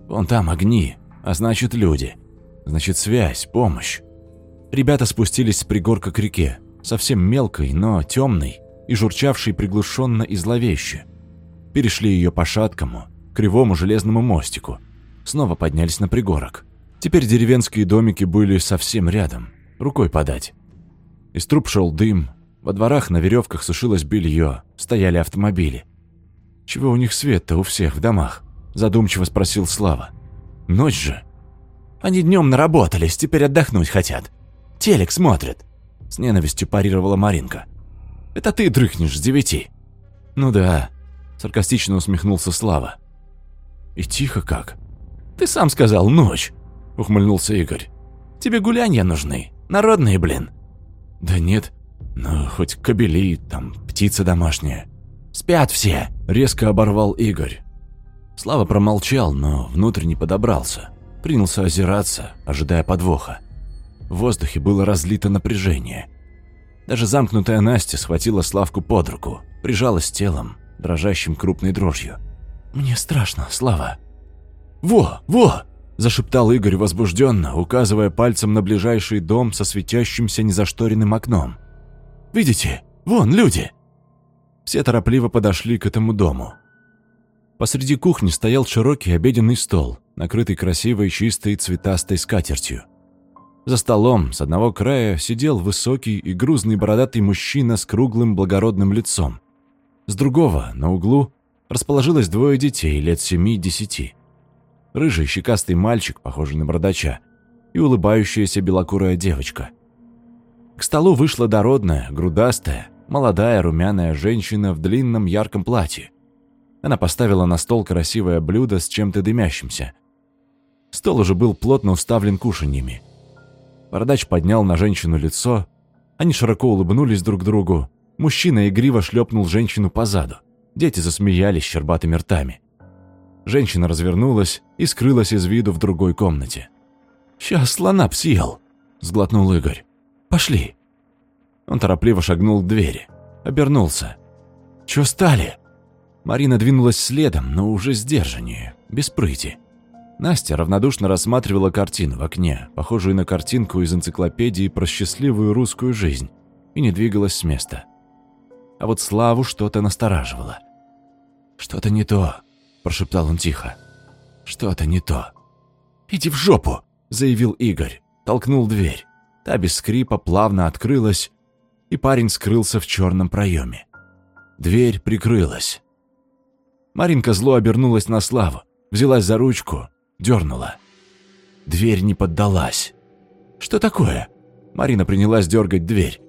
Вон там огни, а значит люди. Значит связь, помощь. Ребята спустились с пригорка к реке, совсем мелкой, но темной и журчавшей приглушенно и зловеще. Перешли ее по шаткому, кривому железному мостику. Снова поднялись на пригорок. Теперь деревенские домики были совсем рядом, рукой подать. Из труб шел дым, во дворах на веревках сушилось белье, стояли автомобили. «Чего у них свет-то у всех в домах?» – задумчиво спросил Слава. «Ночь же». «Они днем наработались, теперь отдохнуть хотят. Телек смотрят», – с ненавистью парировала Маринка. «Это ты дрыхнешь с девяти». «Ну да», – саркастично усмехнулся Слава. «И тихо как». «Ты сам сказал, ночь», – ухмыльнулся Игорь. «Тебе гулянья нужны, народные, блин». «Да нет, ну хоть кобели, там, птица домашняя». «Спят все!» – резко оборвал Игорь. Слава промолчал, но внутренне подобрался. Принялся озираться, ожидая подвоха. В воздухе было разлито напряжение. Даже замкнутая Настя схватила Славку под руку, прижалась телом, дрожащим крупной дрожью. «Мне страшно, Слава». «Во, во!» – зашептал Игорь возбужденно, указывая пальцем на ближайший дом со светящимся незашторенным окном. «Видите? Вон люди!» Все торопливо подошли к этому дому. Посреди кухни стоял широкий обеденный стол, накрытый красивой чистой цветастой скатертью. За столом с одного края сидел высокий и грузный бородатый мужчина с круглым благородным лицом. С другого, на углу, расположилось двое детей лет семи-десяти. Рыжий щекастый мальчик, похожий на бородача, и улыбающаяся белокурая девочка. К столу вышла дородная, грудастая, молодая румяная женщина в длинном ярком платье. Она поставила на стол красивое блюдо с чем-то дымящимся. Стол уже был плотно уставлен кушаньями. Бородач поднял на женщину лицо, они широко улыбнулись друг другу. Мужчина игриво шлепнул женщину по заду. Дети засмеялись щербатыми ртами. Женщина развернулась и скрылась из виду в другой комнате. «Сейчас слона съел», — сглотнул Игорь. «Пошли». Он торопливо шагнул к двери. Обернулся. «Чё стали?» Марина двинулась следом, но уже сдержаннее, без прыти. Настя равнодушно рассматривала картину в окне, похожую на картинку из энциклопедии про счастливую русскую жизнь, и не двигалась с места. А вот Славу что-то настораживало. «Что-то не то», – прошептал он тихо. «Что-то не то». «Иди в жопу!» – заявил Игорь. Толкнул дверь. Та без скрипа плавно открылась, и парень скрылся в черном проеме. Дверь прикрылась. Маринка зло обернулась на Славу, взялась за ручку, дернула. Дверь не поддалась. «Что такое?» Марина принялась дергать дверь.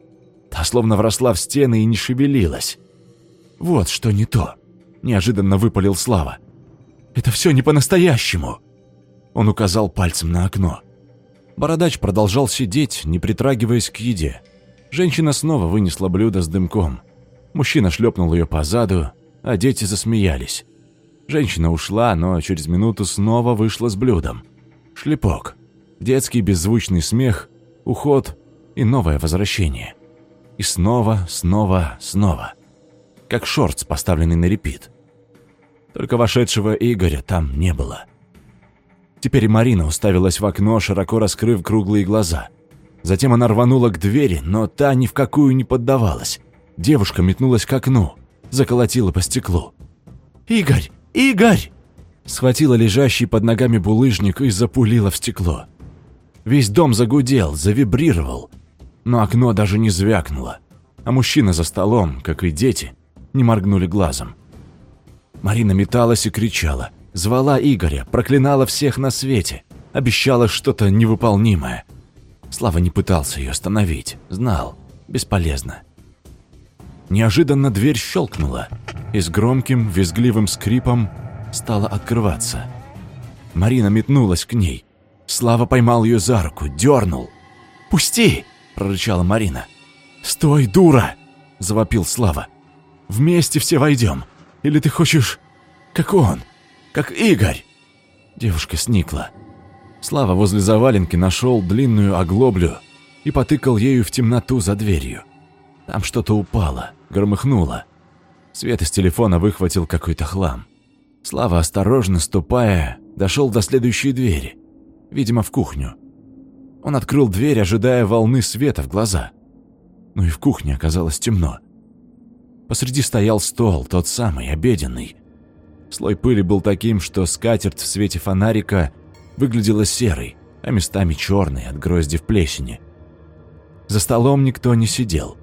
Та словно вросла в стены и не шевелилась. «Вот что не то!» – неожиданно выпалил Слава. «Это все не по-настоящему!» Он указал пальцем на окно. Бородач продолжал сидеть, не притрагиваясь к еде. Женщина снова вынесла блюдо с дымком. Мужчина шлепнул ее по заду, а дети засмеялись. Женщина ушла, но через минуту снова вышла с блюдом. Шлепок. Детский беззвучный смех, уход и новое возвращение. И снова, снова, снова. Как шортс, поставленный на репит. Только вошедшего Игоря там не было. Теперь Марина уставилась в окно, широко раскрыв круглые глаза. Затем она рванула к двери, но та ни в какую не поддавалась. Девушка метнулась к окну, заколотила по стеклу. «Игорь! Игорь!» Схватила лежащий под ногами булыжник и запулила в стекло. Весь дом загудел, завибрировал, но окно даже не звякнуло, а мужчина за столом, как и дети, не моргнули глазом. Марина металась и кричала, звала Игоря, проклинала всех на свете, обещала что-то невыполнимое. Слава не пытался ее остановить, знал, бесполезно. Неожиданно дверь щелкнула и с громким, визгливым скрипом стала открываться. Марина метнулась к ней. Слава поймал ее за руку, дернул. «Пусти!» – прорычала Марина. «Стой, дура!» – завопил Слава. «Вместе все войдем. Или ты хочешь, как он, как Игорь?» Девушка сникла. Слава возле заваленки нашел длинную оглоблю и потыкал ею в темноту за дверью. Там что-то упало, громыхнуло. Свет из телефона выхватил какой-то хлам. Слава, осторожно ступая, дошел до следующей двери, видимо, в кухню. Он открыл дверь, ожидая волны света в глаза. Но и в кухне оказалось темно. Посреди стоял стол, тот самый, обеденный. Слой пыли был таким, что скатерть в свете фонарика выглядела серой, а местами черной от грозди в плесени. За столом никто не сидел.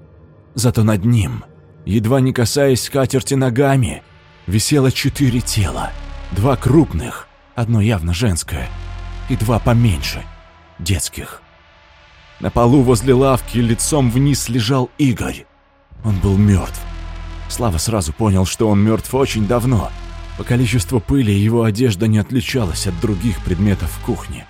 Зато над ним, едва не касаясь скатерти ногами, висело четыре тела. Два крупных, одно явно женское, и два поменьше, детских. На полу возле лавки лицом вниз лежал Игорь. Он был мертв. Слава сразу понял, что он мертв очень давно. По количеству пыли его одежда не отличалась от других предметов в кухне.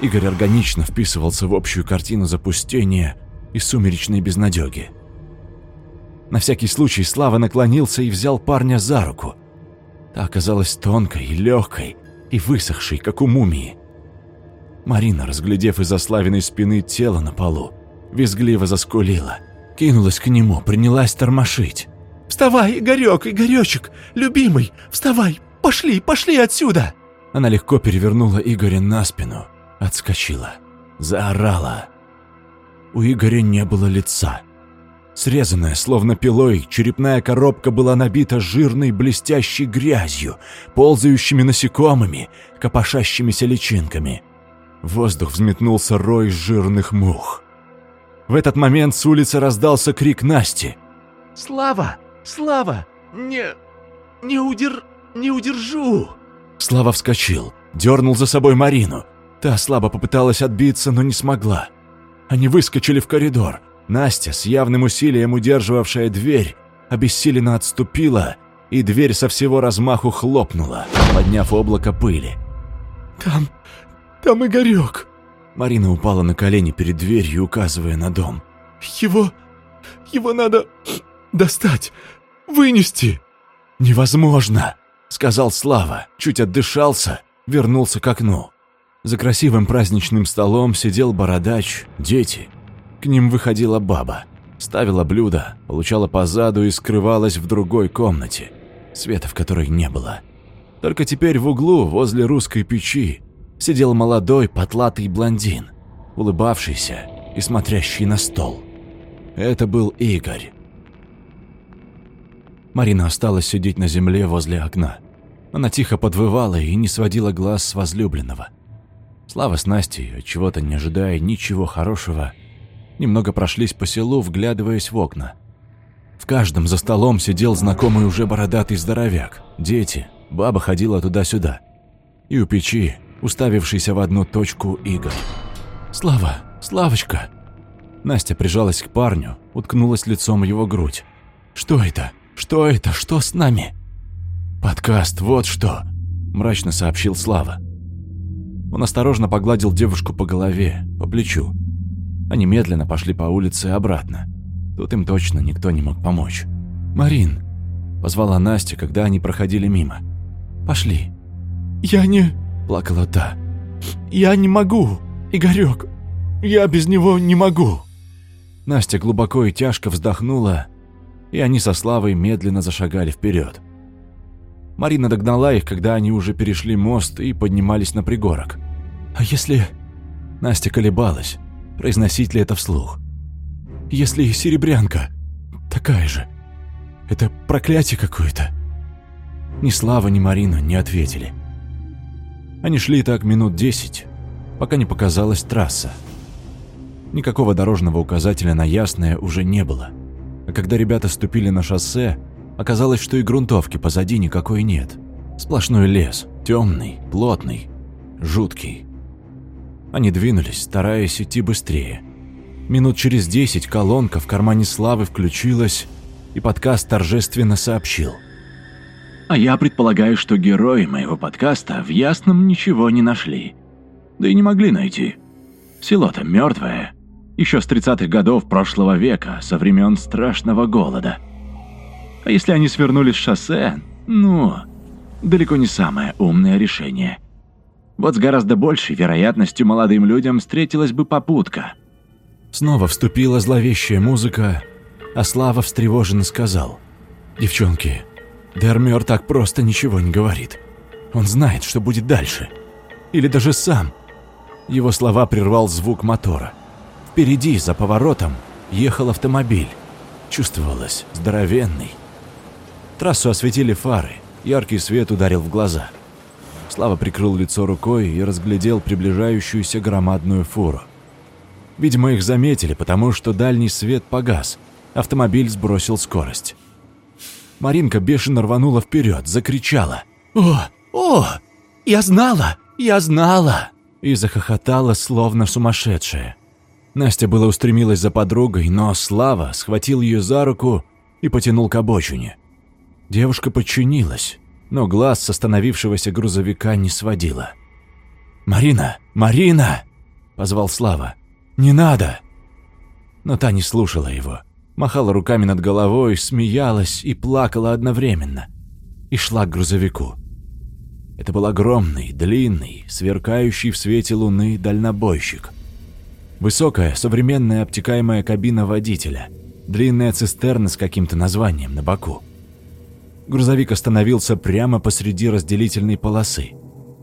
Игорь органично вписывался в общую картину запустения и сумеречной безнадёги. На всякий случай Слава наклонился и взял парня за руку. Та оказалась тонкой и легкой, и высохшей, как у мумии. Марина, разглядев из-за Славиной спины тело на полу, визгливо заскулила – Кинулась к нему, принялась тормошить. «Вставай, Игорек, Игоречек, любимый, вставай, пошли, пошли отсюда!» Она легко перевернула Игоря на спину, отскочила, заорала. У Игоря не было лица. Срезанная, словно пилой, черепная коробка была набита жирной блестящей грязью, ползающими насекомыми, копошащимися личинками. В воздух взметнулся рой жирных мух. В этот момент с улицы раздался крик Насти. «Слава! Слава! Не... не удер... не удержу!» Слава вскочил, дернул за собой Марину. Та слабо попыталась отбиться, но не смогла. Они выскочили в коридор. Настя, с явным усилием удерживавшая дверь, обессиленно отступила, и дверь со всего размаху хлопнула, подняв облако пыли. «Там... там Игорек!» Марина упала на колени перед дверью, указывая на дом. «Его... его надо достать, вынести!» «Невозможно!» — сказал Слава, чуть отдышался, вернулся к окну. За красивым праздничным столом сидел бородач, дети. К ним выходила баба, ставила блюдо, получала позаду и скрывалась в другой комнате, света в которой не было. Только теперь в углу, возле русской печи, сидел молодой потлатый блондин, улыбавшийся и смотрящий на стол. Это был Игорь. Марина осталась сидеть на земле возле окна. Она тихо подвывала и не сводила глаз с возлюбленного. Слава с Настей, чего-то не ожидая ничего хорошего, немного прошлись по селу, вглядываясь в окна. В каждом за столом сидел знакомый уже бородатый здоровяк. Дети, баба ходила туда-сюда. И у печи, уставившийся в одну точку, Игорь. «Слава! Славочка!» Настя прижалась к парню, уткнулась лицом в его грудь. «Что это? Что это? Что с нами?» «Подкаст, вот что!» – мрачно сообщил Слава. Он осторожно погладил девушку по голове, по плечу. Они медленно пошли по улице обратно. Тут им точно никто не мог помочь. «Марин!» – позвала Настя, когда они проходили мимо. «Пошли». «Я не...» – плакала та. «Я не могу, Игорёк. Я без него не могу». Настя глубоко и тяжко вздохнула, и они со Славой медленно зашагали вперед. Марина догнала их, когда они уже перешли мост и поднимались на пригорок. «А если...» Настя колебалась, произносить ли это вслух. «Если серебрянка такая же, это проклятие какое-то?» Ни Слава, ни Марина не ответили. Они шли так минут десять, пока не показалась трасса. Никакого дорожного указателя на Ясное уже не было. А когда ребята ступили на шоссе, оказалось, что и грунтовки позади никакой нет. Сплошной лес, темный, плотный, жуткий. Они двинулись, стараясь идти быстрее. Минут через десять колонка в кармане Славы включилась, и подкаст торжественно сообщил. А я предполагаю, что герои моего подкаста в Ясном ничего не нашли. Да и не могли найти. Село-то мертвое. Еще с 30-х годов прошлого века, со времен страшного голода. А если они свернули с шоссе, ну, далеко не самое умное решение. Вот с гораздо большей вероятностью молодым людям встретилась бы попутка. Снова вступила зловещая музыка, а Слава встревоженно сказал. «Девчонки, Дермер так просто ничего не говорит. Он знает, что будет дальше. Или даже сам». Его слова прервал звук мотора. Впереди, за поворотом, ехал автомобиль. Чувствовалось, здоровенный. Трассу осветили фары, яркий свет ударил в глаза. Слава прикрыл лицо рукой и разглядел приближающуюся громадную фуру. Видимо, их заметили, потому что дальний свет погас. Автомобиль сбросил скорость. Маринка бешено рванула вперед, закричала. «О, о, я знала, я знала!» И захохотала, словно сумасшедшая. Настя была устремилась за подругой, но Слава схватил ее за руку и потянул к обочине. Девушка подчинилась, но глаз с остановившегося грузовика не сводила. «Марина! Марина!» – позвал Слава. «Не надо!» Но та не слушала его. Махала руками над головой, смеялась и плакала одновременно. И шла к грузовику. Это был огромный, длинный, сверкающий в свете луны дальнобойщик. Высокая, современная обтекаемая кабина водителя. Длинная цистерна с каким-то названием на боку. Грузовик остановился прямо посреди разделительной полосы.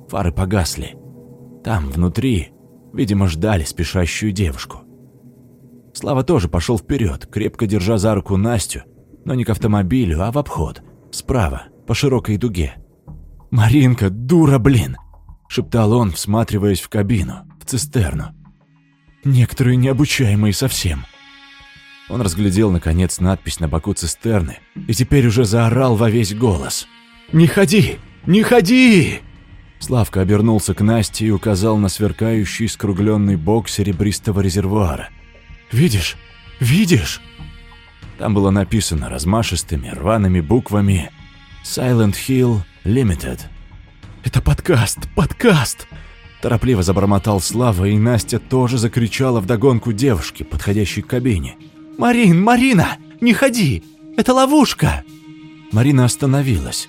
Фары погасли. Там, внутри, видимо, ждали спешащую девушку. Слава тоже пошел вперед, крепко держа за руку Настю, но не к автомобилю, а в обход, справа, по широкой дуге. «Маринка, дура, блин!» – шептал он, всматриваясь в кабину, в цистерну. «Некоторые необучаемые совсем». Он разглядел, наконец, надпись на боку цистерны и теперь уже заорал во весь голос. «Не ходи! Не ходи!» Славка обернулся к Насте и указал на сверкающий скругленный бок серебристого резервуара. «Видишь? Видишь?» Там было написано размашистыми, рваными буквами «Silent Hill Limited». «Это подкаст! Подкаст!» Торопливо забормотал Слава, и Настя тоже закричала вдогонку девушке, подходящей к кабине. «Марин, Марина, не ходи! Это ловушка!» Марина остановилась,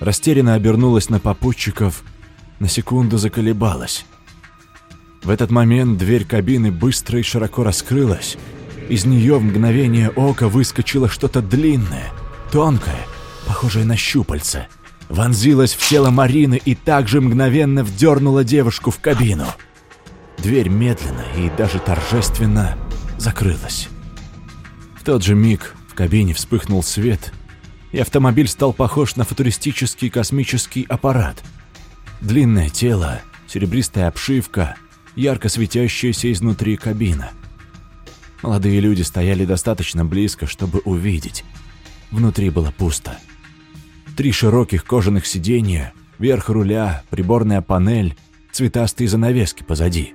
растерянно обернулась на попутчиков, на секунду заколебалась. В этот момент дверь кабины быстро и широко раскрылась. Из нее в мгновение ока выскочило что-то длинное, тонкое, похожее на щупальце. Вонзилось в тело Марины и также мгновенно вдернула девушку в кабину. Дверь медленно и даже торжественно закрылась тот же миг в кабине вспыхнул свет, и автомобиль стал похож на футуристический космический аппарат. Длинное тело, серебристая обшивка, ярко светящаяся изнутри кабина. Молодые люди стояли достаточно близко, чтобы увидеть. Внутри было пусто. Три широких кожаных сиденья, верх руля, приборная панель, цветастые занавески позади.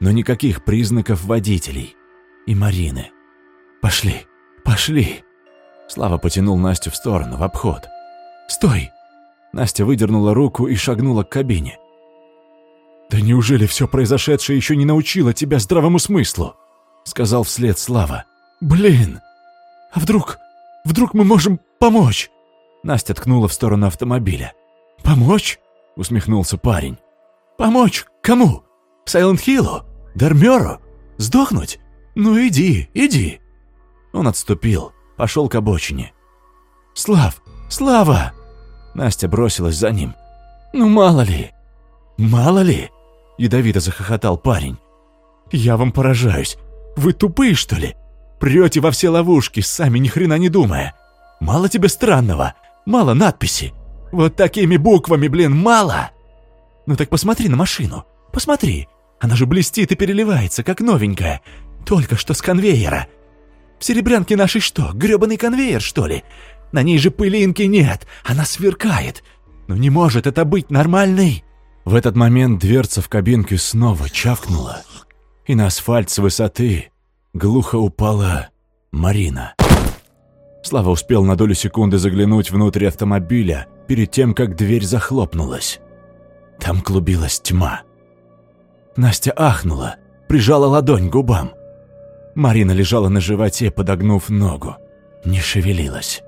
Но никаких признаков водителей. И Марины. «Пошли, пошли!» Слава потянул Настю в сторону, в обход. «Стой!» Настя выдернула руку и шагнула к кабине. «Да неужели все произошедшее еще не научило тебя здравому смыслу?» Сказал вслед Слава. «Блин! А вдруг... вдруг мы можем помочь?» Настя ткнула в сторону автомобиля. «Помочь?» Усмехнулся парень. «Помочь? Кому? Сайлент Хиллу? Дармеру? Сдохнуть? Ну иди, иди!» Он отступил, пошел к обочине. «Слав! Слава!» Настя бросилась за ним. «Ну мало ли!» «Мало ли!» Ядовито захохотал парень. «Я вам поражаюсь. Вы тупые, что ли? Прете во все ловушки, сами ни хрена не думая. Мало тебе странного, мало надписи. Вот такими буквами, блин, мало. Ну так посмотри на машину. Посмотри. Она же блестит и переливается, как новенькая. Только что с конвейера. В серебрянке нашей что, грёбаный конвейер, что ли? На ней же пылинки нет, она сверкает. Ну не может это быть нормальной. В этот момент дверца в кабинке снова чавкнула, и на асфальт с высоты глухо упала Марина. Слава успел на долю секунды заглянуть внутрь автомобиля перед тем, как дверь захлопнулась. Там клубилась тьма. Настя ахнула, прижала ладонь к губам. Марина лежала на животе, подогнув ногу. Не шевелилась.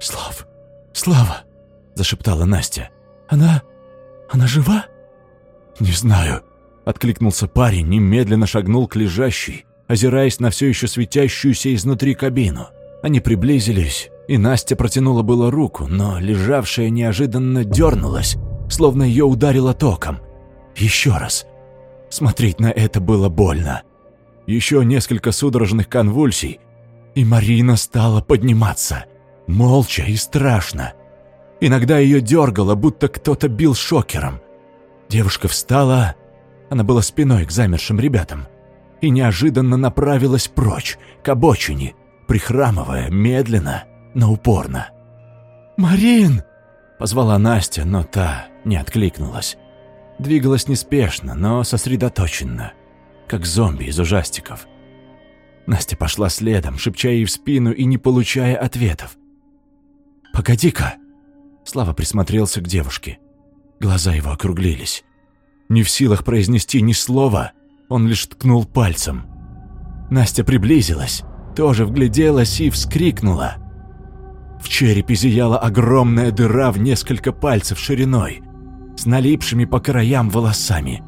«Слав! Слава!» – зашептала Настя. «Она... она жива?» «Не знаю», – откликнулся парень, немедленно шагнул к лежащей, озираясь на все еще светящуюся изнутри кабину. Они приблизились, и Настя протянула было руку, но лежавшая неожиданно дернулась, словно ее ударило током. Еще раз. Смотреть на это было больно. Еще несколько судорожных конвульсий, и Марина стала подниматься. Молча и страшно. Иногда ее дергало, будто кто-то бил шокером. Девушка встала, она была спиной к замершим ребятам, и неожиданно направилась прочь, к обочине, прихрамывая медленно, но упорно. «Марин!» – позвала Настя, но та не откликнулась. Двигалась неспешно, но сосредоточенно, как зомби из ужастиков. Настя пошла следом, шепча ей в спину и не получая ответов. «Погоди-ка!» Слава присмотрелся к девушке. Глаза его округлились. Не в силах произнести ни слова, он лишь ткнул пальцем. Настя приблизилась, тоже вгляделась и вскрикнула. В черепе зияла огромная дыра в несколько пальцев шириной, с налипшими по краям волосами.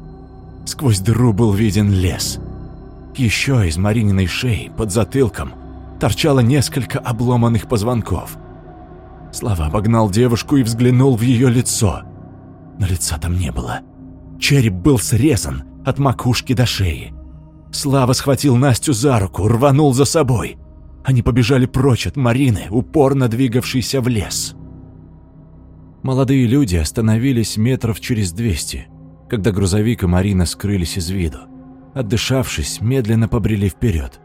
Сквозь дыру был виден лес. Еще из Марининой шеи, под затылком, торчало несколько обломанных позвонков. Слава обогнал девушку и взглянул в ее лицо. Но лица там не было. Череп был срезан от макушки до шеи. Слава схватил Настю за руку, рванул за собой. Они побежали прочь от Марины, упорно двигавшейся в лес. Молодые люди остановились метров через двести, когда грузовик и Марина скрылись из виду. Отдышавшись, медленно побрели вперед.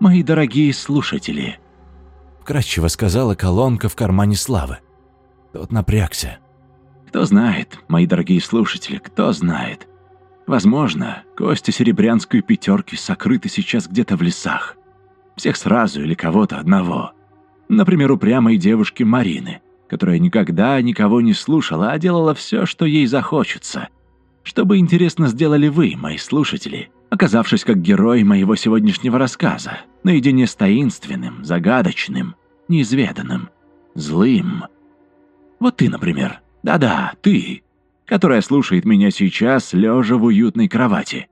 «Мои дорогие слушатели», — вкратчиво сказала колонка в кармане Славы. Тот напрягся. «Кто знает, мои дорогие слушатели, кто знает. Возможно, кости серебрянской пятерки сокрыты сейчас где-то в лесах. Всех сразу или кого-то одного. Например, упрямой девушки Марины, которая никогда никого не слушала, а делала все, что ей захочется. Что бы интересно сделали вы, мои слушатели, оказавшись как герой моего сегодняшнего рассказа, наедине с таинственным, загадочным, неизведанным, злым. Вот ты, например. Да-да, ты которая слушает меня сейчас, лежа в уютной кровати.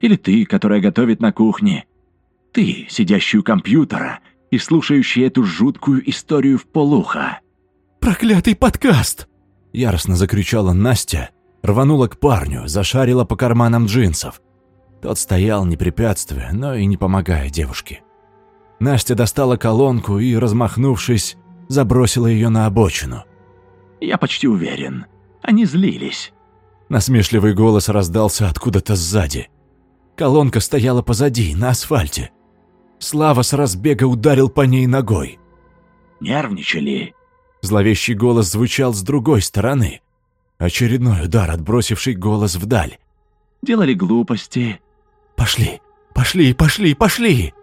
Или ты, которая готовит на кухне. Ты, сидящий у компьютера и слушающий эту жуткую историю в полуха. «Проклятый подкаст!» Яростно закричала Настя, рванула к парню, зашарила по карманам джинсов. Тот стоял, не препятствуя, но и не помогая девушке. Настя достала колонку и, размахнувшись, забросила ее на обочину. «Я почти уверен, они злились. Насмешливый голос раздался откуда-то сзади. Колонка стояла позади, на асфальте. Слава с разбега ударил по ней ногой. Нервничали. Зловещий голос звучал с другой стороны. Очередной удар, отбросивший голос вдаль. Делали глупости. «Пошли, пошли, пошли, пошли!»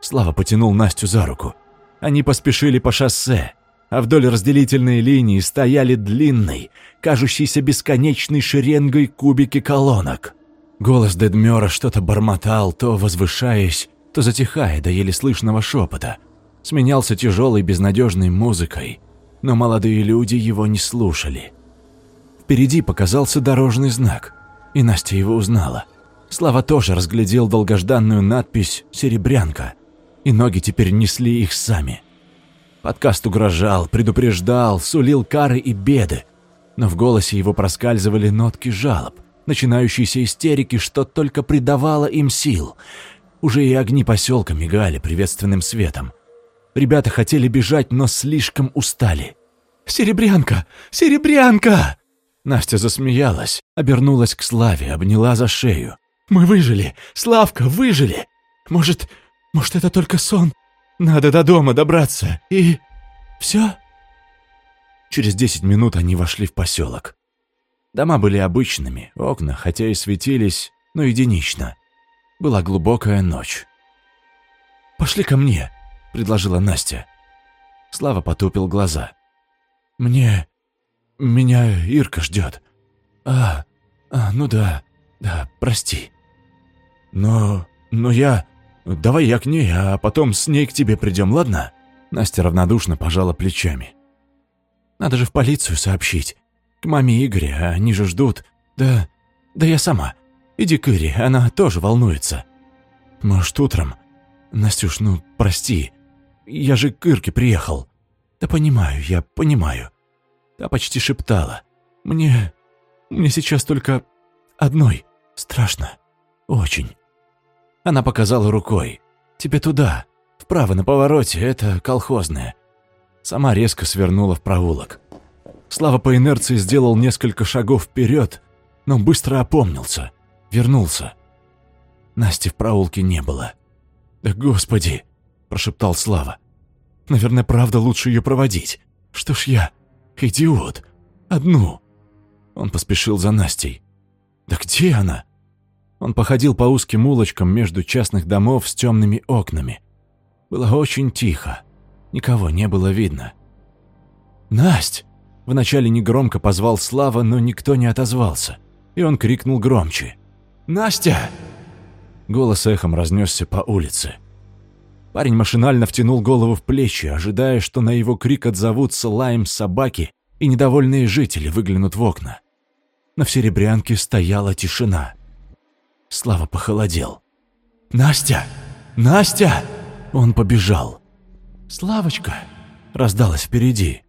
Слава потянул Настю за руку. Они поспешили по шоссе, а вдоль разделительной линии стояли длинной, кажущейся бесконечной шеренгой кубики колонок. Голос Дедмёра что-то бормотал, то возвышаясь, то затихая до еле слышного шепота. Сменялся тяжелой безнадежной музыкой, но молодые люди его не слушали. Впереди показался дорожный знак, и Настя его узнала. Слава тоже разглядел долгожданную надпись «Серебрянка», и ноги теперь несли их сами. Подкаст угрожал, предупреждал, сулил кары и беды, но в голосе его проскальзывали нотки жалоб, начинающиеся истерики, что только придавало им сил. Уже и огни поселка мигали приветственным светом. Ребята хотели бежать, но слишком устали. «Серебрянка! Серебрянка!» Настя засмеялась, обернулась к Славе, обняла за шею. «Мы выжили! Славка, выжили! Может, может, это только сон? Надо до дома добраться и... все?» Через десять минут они вошли в поселок. Дома были обычными, окна, хотя и светились, но единично. Была глубокая ночь. «Пошли ко мне», — предложила Настя. Слава потупил глаза. «Мне меня Ирка ждет. А, а, ну да, да, прости. Но, но я... Давай я к ней, а потом с ней к тебе придем, ладно?» Настя равнодушно пожала плечами. «Надо же в полицию сообщить. К маме Игоря, они же ждут. Да, да я сама. Иди к Ире, она тоже волнуется. Может, утром? Настюш, ну, прости. Я же к Ирке приехал. Да понимаю, я понимаю. Та почти шептала. «Мне... мне сейчас только одной страшно. Очень». Она показала рукой. «Тебе туда, вправо на повороте, это колхозное». Сама резко свернула в проулок. Слава по инерции сделал несколько шагов вперед, но быстро опомнился, вернулся. Насти в проулке не было. «Да господи!» – прошептал Слава. «Наверное, правда лучше ее проводить. Что ж я...» Идиот! Одну!» Он поспешил за Настей. «Да где она?» Он походил по узким улочкам между частных домов с темными окнами. Было очень тихо. Никого не было видно. «Насть!» Вначале негромко позвал Слава, но никто не отозвался. И он крикнул громче. «Настя!» Голос эхом разнесся по улице. Парень машинально втянул голову в плечи, ожидая, что на его крик отзовутся лаем собаки и недовольные жители выглянут в окна. Но в Серебрянке стояла тишина. Слава похолодел. «Настя! Настя!» Он побежал. «Славочка!» раздалась впереди.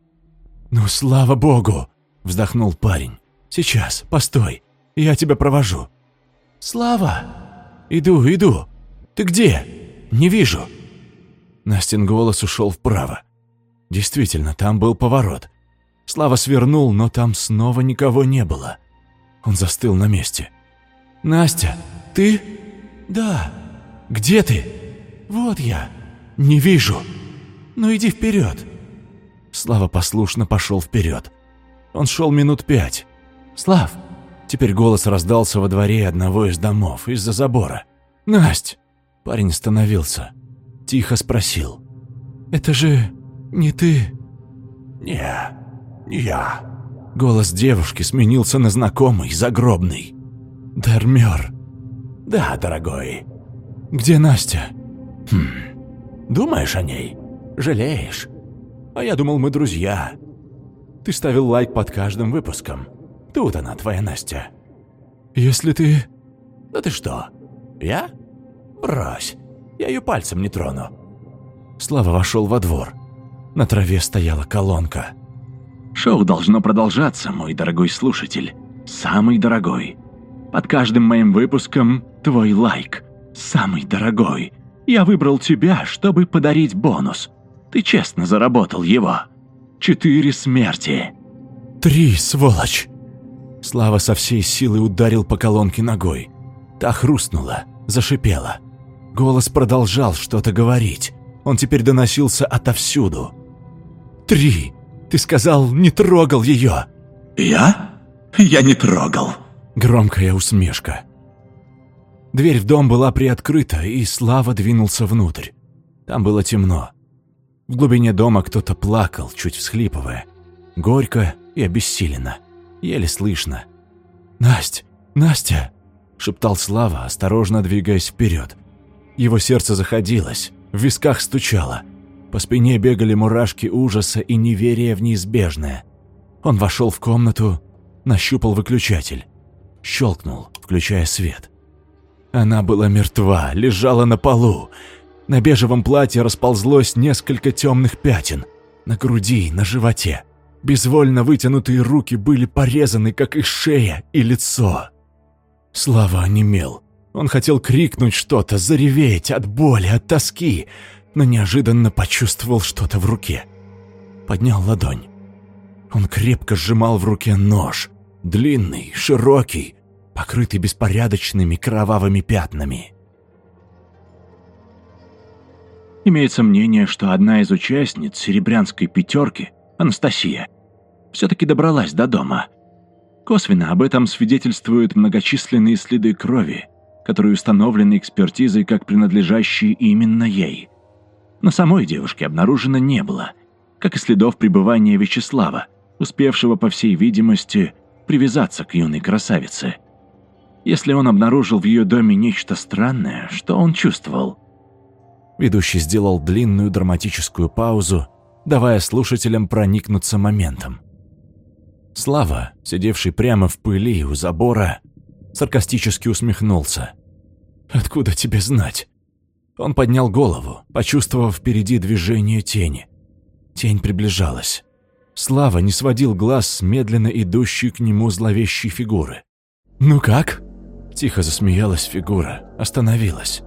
«Ну, слава богу!» – вздохнул парень. «Сейчас, постой, я тебя провожу». «Слава!» «Иду, иду. Ты где? Не вижу». Настин голос ушел вправо. Действительно, там был поворот. Слава свернул, но там снова никого не было. Он застыл на месте. «Настя, ты?» «Да». «Где ты?» «Вот я». «Не вижу». «Ну иди вперед». Слава послушно пошел вперед. Он шел минут пять. «Слав!» Теперь голос раздался во дворе одного из домов, из-за забора. «Насть!» Парень остановился тихо спросил. «Это же не ты?» «Не, не я». Голос девушки сменился на знакомый, загробный. «Дармёр». «Да, дорогой». «Где Настя?» «Хм, думаешь о ней? Жалеешь? А я думал, мы друзья. Ты ставил лайк под каждым выпуском. Тут она, твоя Настя». «Если ты...» «Да ты что, я? Брось. Я ее пальцем не трону». Слава вошел во двор. На траве стояла колонка. «Шоу должно продолжаться, мой дорогой слушатель. Самый дорогой. Под каждым моим выпуском твой лайк. Самый дорогой. Я выбрал тебя, чтобы подарить бонус. Ты честно заработал его. Четыре смерти». «Три, сволочь!» Слава со всей силы ударил по колонке ногой. Та хрустнула. зашипела. Голос продолжал что-то говорить. Он теперь доносился отовсюду. «Три! Ты сказал, не трогал ее!» «Я? Я не трогал!» Громкая усмешка. Дверь в дом была приоткрыта, и Слава двинулся внутрь. Там было темно. В глубине дома кто-то плакал, чуть всхлипывая. Горько и обессиленно. Еле слышно. «Насть! Настя!» — шептал Слава, осторожно двигаясь вперед. Его сердце заходилось, в висках стучало. По спине бегали мурашки ужаса и неверия в неизбежное. Он вошел в комнату, нащупал выключатель. Щелкнул, включая свет. Она была мертва, лежала на полу. На бежевом платье расползлось несколько темных пятен. На груди, на животе. Безвольно вытянутые руки были порезаны, как и шея, и лицо. Слава онемел. Он хотел крикнуть что-то, зареветь от боли, от тоски, но неожиданно почувствовал что-то в руке. Поднял ладонь. Он крепко сжимал в руке нож. Длинный, широкий, покрытый беспорядочными кровавыми пятнами. Имеется мнение, что одна из участниц серебрянской пятерки, Анастасия, все-таки добралась до дома. Косвенно об этом свидетельствуют многочисленные следы крови, которые установлены экспертизой как принадлежащие именно ей. Но самой девушки обнаружено не было, как и следов пребывания Вячеслава, успевшего, по всей видимости, привязаться к юной красавице. Если он обнаружил в ее доме нечто странное, что он чувствовал? Ведущий сделал длинную драматическую паузу, давая слушателям проникнуться моментом. Слава, сидевший прямо в пыли у забора, саркастически усмехнулся. «Откуда тебе знать?» Он поднял голову, почувствовав впереди движение тени. Тень приближалась. Слава не сводил глаз с медленно идущей к нему зловещей фигуры. «Ну как?» Тихо засмеялась фигура, остановилась.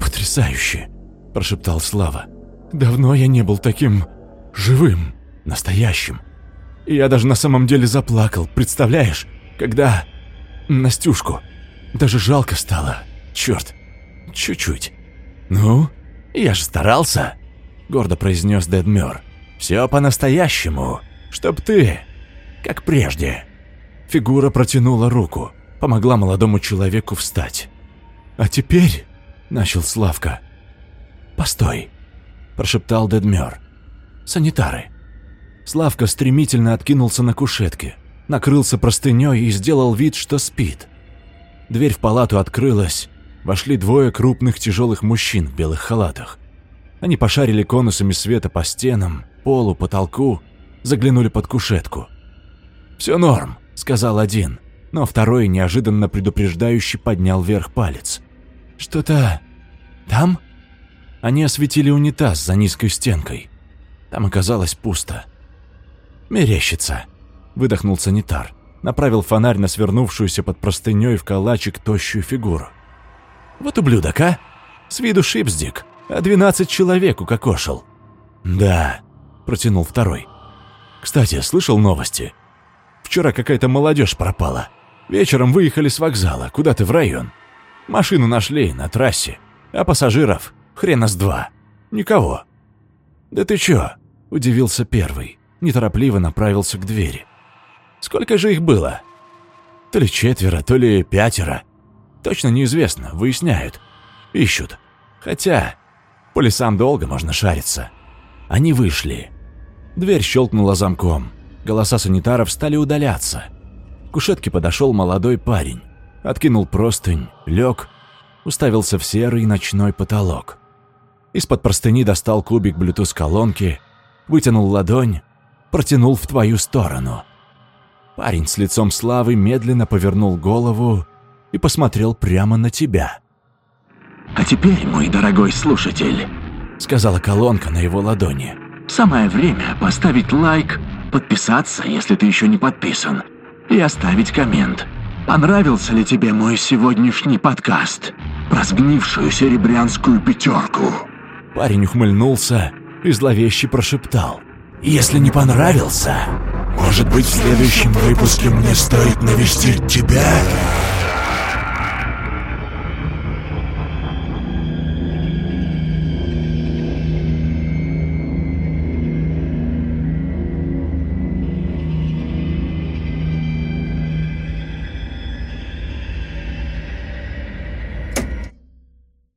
«Потрясающе!» – прошептал Слава. «Давно я не был таким... живым, настоящим. Я даже на самом деле заплакал, представляешь? Когда... Настюшку. Даже жалко стало. Черт. Чуть-чуть. Ну, я же старался, гордо произнес Дедмёр. Все по-настоящему, чтоб ты, как прежде. Фигура протянула руку помогла молодому человеку встать. «А теперь...» — начал Славка. «Постой», — прошептал Дедмёр. «Санитары». Славка стремительно откинулся на кушетке, накрылся простыней и сделал вид, что спит. Дверь в палату открылась, вошли двое крупных тяжелых мужчин в белых халатах. Они пошарили конусами света по стенам, полу, потолку, заглянули под кушетку. «Все норм», — сказал один но второй неожиданно предупреждающе поднял вверх палец. «Что-то... там?» Они осветили унитаз за низкой стенкой. Там оказалось пусто. «Мерещится», — выдохнул санитар. Направил фонарь на свернувшуюся под простыней в калачик тощую фигуру. «Вот ублюдок, а? С виду шипздик, а двенадцать человек укокошил». «Да», — протянул второй. «Кстати, слышал новости? Вчера какая-то молодежь пропала. Вечером выехали с вокзала, куда-то в район. Машину нашли на трассе, а пассажиров хрена с два. Никого. «Да ты чё?» – удивился первый. Неторопливо направился к двери. «Сколько же их было?» То ли четверо, то ли пятеро. Точно неизвестно, выясняют. Ищут. Хотя, по лесам долго можно шариться. Они вышли. Дверь щелкнула замком. Голоса санитаров стали удаляться – к кушетке подошел молодой парень. Откинул простынь, лег, уставился в серый ночной потолок. Из-под простыни достал кубик Bluetooth-колонки, вытянул ладонь, протянул в твою сторону. Парень с лицом славы медленно повернул голову и посмотрел прямо на тебя. «А теперь, мой дорогой слушатель», — сказала колонка на его ладони. «Самое время поставить лайк, подписаться, если ты еще не подписан, и оставить коммент. Понравился ли тебе мой сегодняшний подкаст про сгнившую серебрянскую пятерку?» Парень ухмыльнулся и зловеще прошептал. «Если не понравился, может быть, в следующем выпуске мне стоит навестить тебя?»